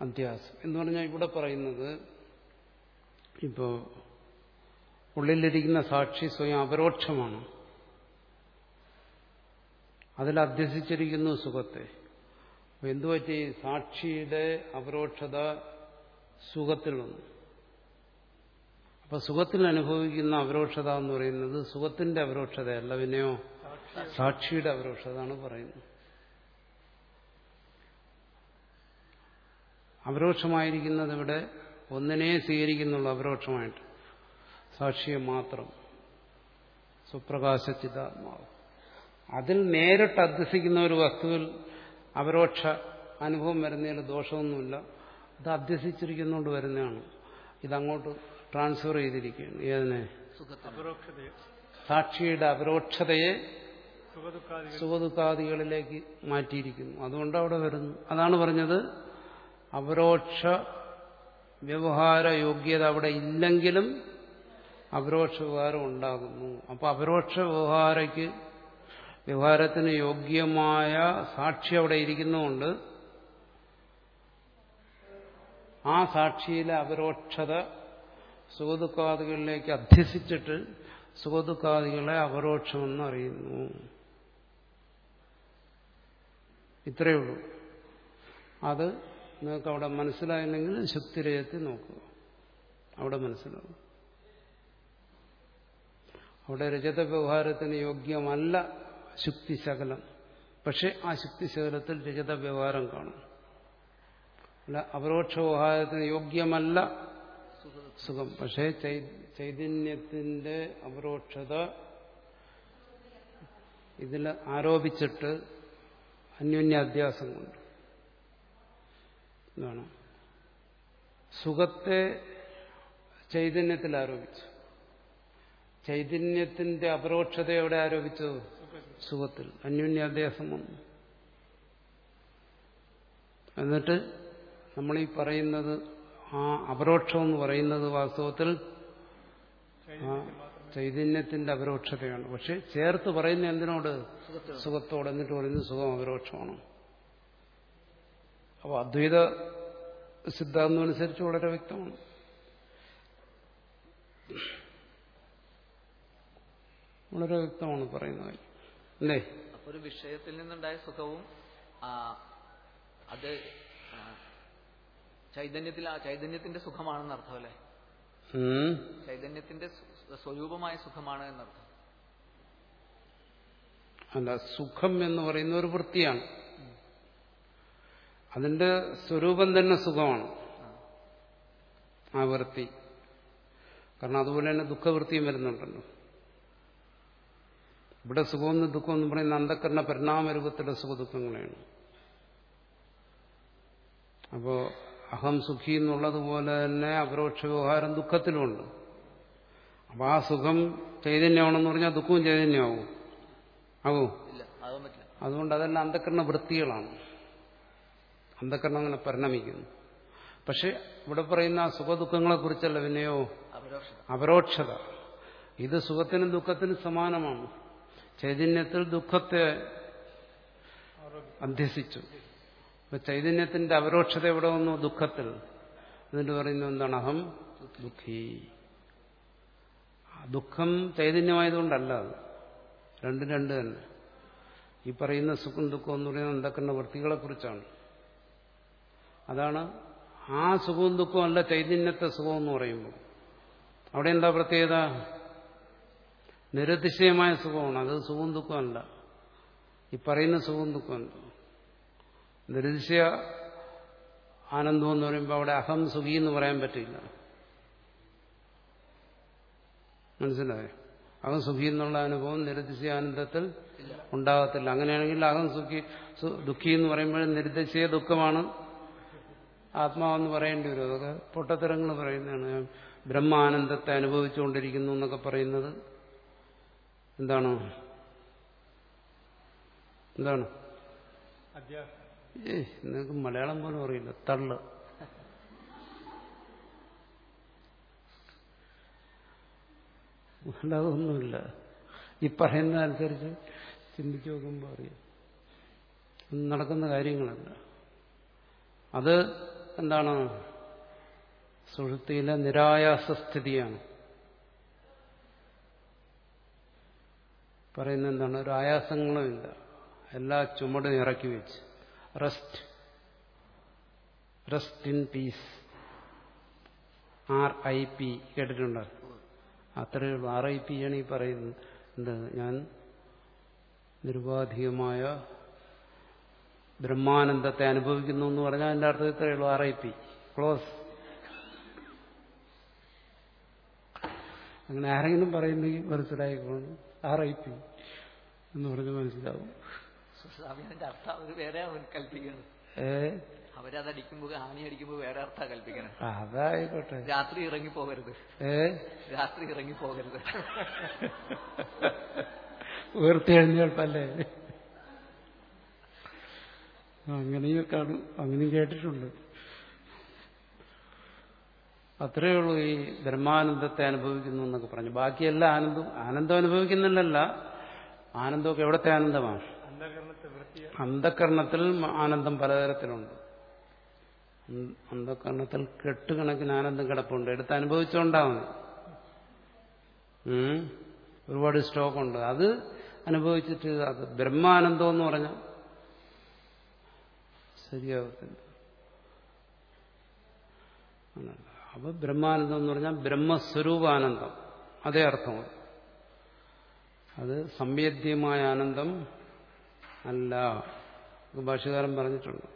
[SPEAKER 2] അധ്യാസം എന്ന് പറഞ്ഞാൽ ഇവിടെ പറയുന്നത് ഇപ്പോൾ ഉള്ളിലിരിക്കുന്ന സാക്ഷി സ്വയം അപരോക്ഷമാണ്. അതിൽ അധ്യസിച്ചിരിക്കുന്നു സുഖത്തെ. എന്തുപറ്റി സാക്ഷിയുടെ അപരോക്ഷത സുഖത്തിൽ വന്നു അപ്പൊ സുഖത്തിൽ അനുഭവിക്കുന്ന അപരോക്ഷത എന്ന് പറയുന്നത് സുഖത്തിന്റെ അപരോക്ഷതയല്ല പിന്നെയോ? സാക്ഷിയുടെ അപരോക്ഷതാണ് പറയുന്നത്. അപരോക്ഷമായിരിക്കുന്നത് ഇവിടെ ഒന്നിനെ സ്വീകരിക്കുന്നുള്ളൂ അപരോക്ഷമായിട്ട്. സാക്ഷിയെ മാത്രം. സുപ്രകാശചിതാത്മാവ്. അതിൽ നേരിട്ട് അധ്യസിക്കുന്ന ഒരു വസ്തുവിൽ അപരോക്ഷ അനുഭവം വരുന്നതിൽ ദോഷമൊന്നുമില്ല. അത് അധ്യസിച്ചിരിക്കുന്നോണ്ട് വരുന്നതാണ്. ഇതങ്ങോട്ട് ട്രാൻസ്ഫർ ചെയ്തിരിക്കുകയാണ്. ഏതിനെ? സാക്ഷിയുടെ അപരോക്ഷതയെ
[SPEAKER 3] സുഖദുഃഖാദികൾ
[SPEAKER 2] സുഖദുഃഖാദികളിലേക്ക് മാറ്റിയിരിക്കുന്നു. അതുകൊണ്ട് അവിടെ വരുന്നു. അതാണ് പറഞ്ഞത് അപരോക്ഷ വ്യവഹാര യോഗ്യത അവിടെ ഇല്ലെങ്കിലും അപരോക്ഷ വ്യവഹാരം ഉണ്ടാകുന്നു. അപ്പോൾ അപരോക്ഷ വ്യവഹാരയ്ക്ക് വ്യവഹാരത്തിന് യോഗ്യമായ സാക്ഷി അവിടെ ഇരിക്കുന്നതുകൊണ്ട് ആ സാക്ഷിയിലെ അപരോക്ഷത സുഖദുഃഖാദികളിലേക്ക് അധ്യസിച്ചിട്ട് സുഖദുഃഖാദികളെ അപരോക്ഷമെന്ന് അറിയുന്നു. ഇത്രയേ ഉള്ളൂ. അത് നിങ്ങൾക്ക് അവിടെ മനസ്സിലായില്ലെങ്കിൽ ശുക്തിരയത്തിൽ നോക്കുക അവിടെ മനസ്സിലാവും. അവിടെ രജത വ്യവഹാരത്തിന് യോഗ്യമല്ല ശുക്തിശകലം പക്ഷെ ആ ശുക്തിശകലത്തിൽ രജത വ്യവഹാരം കാണും. അല്ല അപരോക്ഷ വ്യവഹാരത്തിന് യോഗ്യമല്ല സുഖം. പക്ഷേ ചൈതന്യത്തിന്റെ അപരോക്ഷത ഇതിൽ ആരോപിച്ചിട്ട് അന്യോന്യാധ്യാസം കൊണ്ട് എന്താണ്? സുഖത്തെ ചൈതന്യത്തിൽ ആരോപിച്ചു. ചൈതന്യത്തിന്റെ അപരോക്ഷത എവിടെ ആരോപിച്ചു സുഖത്തിൽ. അന്യോന്യാധ്യാസം വന്നു. എന്നിട്ട് നമ്മളീ പറയുന്നത് ആ അപരോക്ഷം എന്ന് പറയുന്നത് വാസ്തവത്തിൽ ചൈതന്യത്തിന്റെ അപരോക്ഷതയാണ്. പക്ഷെ ചേർത്ത് പറയുന്ന എന്തിനോട്? സുഖത്തോട്. എന്നിട്ട് പറയുന്നത് സുഖം അപരോക്ഷമാണ്. അപ്പോൾ അദ്വൈത സിദ്ധാന്തം അനുസരിച്ച് വളരെ വ്യക്തമാണ്. വളരെ വ്യക്തമാണ് പറയുന്നത്. അല്ലേ?
[SPEAKER 1] ഒരു വിഷയത്തിൽ നിന്നുണ്ടായ സുഖവും അത് ചൈതന്യത്തിൽ ആ ചൈതന്യത്തിന്റെ സുഖമാണെന്ന് അർത്ഥം അല്ലേ? ചൈതന്യത്തിന്റെ സ്വരൂപമായ സുഖമാണ് എന്നർത്ഥം.
[SPEAKER 2] അല്ല സുഖം എന്ന് പറയുന്ന ഒരു വൃത്തിയാണ്. അതിന്റെ സ്വരൂപം തന്നെ സുഖമാണ്. ആ വൃത്തി. കാരണം അതുപോലെ തന്നെ ദുഃഖവൃത്തിയും വരുന്നുണ്ടല്ലോ. ഇവിടെ സുഖമെന്ന് ദുഃഖം എന്ന് പറയുന്ന അന്ധക്കരണ പരിണാമരൂപത്തിലെ സുഖദുഃഖങ്ങളെയാണ്. അപ്പോ അഹം സുഖി എന്നുള്ളതുപോലെ തന്നെ അപരോക്ഷ വ്യവഹാരം ദുഃഖത്തിലുമുണ്ട്. അപ്പൊ ആ സുഖം ചൈതന്യമാണെന്ന് പറഞ്ഞാൽ ദുഃഖവും ചൈതന്യമാവും. ആവോ. അതുകൊണ്ട് അതെല്ലാം അന്ധക്കരണ വൃത്തികളാണ്. അന്ധക്കരണം അങ്ങനെ പരിണമിക്കുന്നു. പക്ഷെ ഇവിടെ പറയുന്ന ആ സുഖദുഃഖങ്ങളെ കുറിച്ചല്ല പിന്നെയോ?
[SPEAKER 1] അപരോക്ഷത.
[SPEAKER 2] ഇത് സുഖത്തിനും ദുഃഖത്തിനും സമാനമാണ്. ചൈതന്യത്തിൽ ദുഃഖത്തെ അധ്യസിച്ചു അപ്പൊ ചൈതന്യത്തിന്റെ അപരോക്ഷത എവിടെ വന്നു? ദുഃഖത്തിൽ. എന്നിട്ട് പറയുന്നത് എന്താണ്? അഹം ദുഃഖി. ദുഃഖം ചൈതന്യമായതുകൊണ്ടല്ല അത്. രണ്ടും രണ്ട് തന്നെ. ഈ പറയുന്ന സുഖം ദുഃഖം എന്ന് പറയുന്നത് എന്തൊക്കെ വൃത്തികളെ കുറിച്ചാണ് അതാണ് ആ സുഖവും ദുഃഖവും അല്ല ചൈതന്യത്തെ സുഖം എന്ന് പറയുമ്പോൾ. അവിടെ എന്താ പ്രത്യേകത? നിരതിശയമായ സുഖമാണ്. അത് സുഖം ദുഃഖമല്ല ഈ പറയുന്ന സുഖം ദുഃഖമല്ല നിരതിശയ ആനന്ദം എന്ന് പറയുമ്പോൾ അവിടെ അഹം സുഖി എന്ന് പറയാൻ പറ്റില്ല. മനസ്സിലായോ? അകം സുഖി എന്നുള്ള അനുഭവം നിരതിശയ ആനന്ദത്തിൽ ഉണ്ടാകത്തില്ല. അങ്ങനെയാണെങ്കിൽ അകം സുഖി ദുഃഖി എന്ന് പറയുമ്പോൾ നിരതിശയ ദുഃഖമാണ്. ആത്മാവെന്ന് പറയേണ്ടി വരും. അതൊക്കെ പൊട്ടത്തരങ്ങൾ പറയുന്നതാണ്. ബ്രഹ്മാനന്ദത്തെ അനുഭവിച്ചുകൊണ്ടിരിക്കുന്നു എന്നൊക്കെ പറയുന്നത്. എന്താണ്? എന്താണ്? നിങ്ങൾക്ക് മലയാളം പോലും അറിയില്ല. തള്ള്. ഒന്നുമില്ല ഈ പറയുന്നതനുസരിച്ച് ചിന്തിച്ചു നോക്കുമ്പോൾ അറിയാം. നടക്കുന്ന കാര്യങ്ങളല്ല. അത് എന്താണ്? സുഹൃത്തിയിലെ നിരായാസ സ്ഥിതിയാണ്. പറയുന്നത് എന്താണ്? ഒരു ആയാസങ്ങളുമില്ല. എല്ലാ ചുമടും ഇറക്കി വെച്ച്. Rest rest in peace R I P കേട്ടിട്ടുണ്ടോ? അത്രയേ ഉള്ളൂ. ആർ ഐ പി ആണ് ഈ പറയുന്നത്. എന്ത്? ഞാൻ നിരുപാധികമായ ബ്രഹ്മാനന്ദത്തെ അനുഭവിക്കുന്നു എന്ന് പറഞ്ഞാൽ അതിന്റെ അർത്ഥം ഇത്രയേ ഉള്ളൂ. R I P close. അങ്ങനെ ആരെങ്കിലും പറയുന്നെങ്കിൽ മനസ്സിലായിക്കോണം ആർ ഐ പി എന്ന് പറഞ്ഞ് മനസ്സിലാവും.
[SPEAKER 1] സ്വാമി അതിന്റെ അർത്ഥം അവർ വേറെ
[SPEAKER 2] ഏ?
[SPEAKER 1] അവരതടിക്കുമ്പോ ആണി അടിക്കുമ്പോ വേറെ അർത്ഥം കൽപ്പിക്കണം.
[SPEAKER 2] അതായിക്കോട്ടെ.
[SPEAKER 1] രാത്രി ഇറങ്ങി പോകരുത്
[SPEAKER 2] ഏ?
[SPEAKER 1] രാത്രി ഇറങ്ങി പോകരുത്
[SPEAKER 2] ഉയർത്തെഴുന്നേൽപ്പല്ലേ? അങ്ങനെയും കാണും അങ്ങനെയും കേട്ടിട്ടുണ്ട്. അത്രയേ ഉള്ളൂ ഈ ബ്രഹ്മാനന്ദത്തെ അനുഭവിക്കുന്നു എന്നൊക്കെ പറഞ്ഞു. ബാക്കിയെല്ലാം ആനന്ദം ആനന്ദം അനുഭവിക്കുന്നില്ലല്ല ആനന്ദമൊക്കെ എവിടത്തെ ആനന്ദമാണ്? അന്ധകരണത്തിൽ ആനന്ദം പലതരത്തിലുണ്ട്. അന്ധകരണത്തിൽ കെട്ടുകണക്കിന് ആനന്ദം കിടപ്പുണ്ട്. എടുത്ത് അനുഭവിച്ചുകൊണ്ടാവും ഒരുപാട് സ്റ്റോക്കുണ്ട്. അത് അനുഭവിച്ചിട്ട് അത് ബ്രഹ്മാനന്ദം എന്ന് പറഞ്ഞാൽ ശരിയാവത്തില്ല. അങ്ങനല്ല. അപ്പൊ ബ്രഹ്മാനന്ദം എന്ന് പറഞ്ഞാൽ ബ്രഹ്മസ്വരൂപാനന്ദം. അതേ അർത്ഥമാണ് അത് സംവേദ്യമായ ആനന്ദം അല്ല. ഭാഷകാരൻ പറഞ്ഞിട്ടുണ്ട്.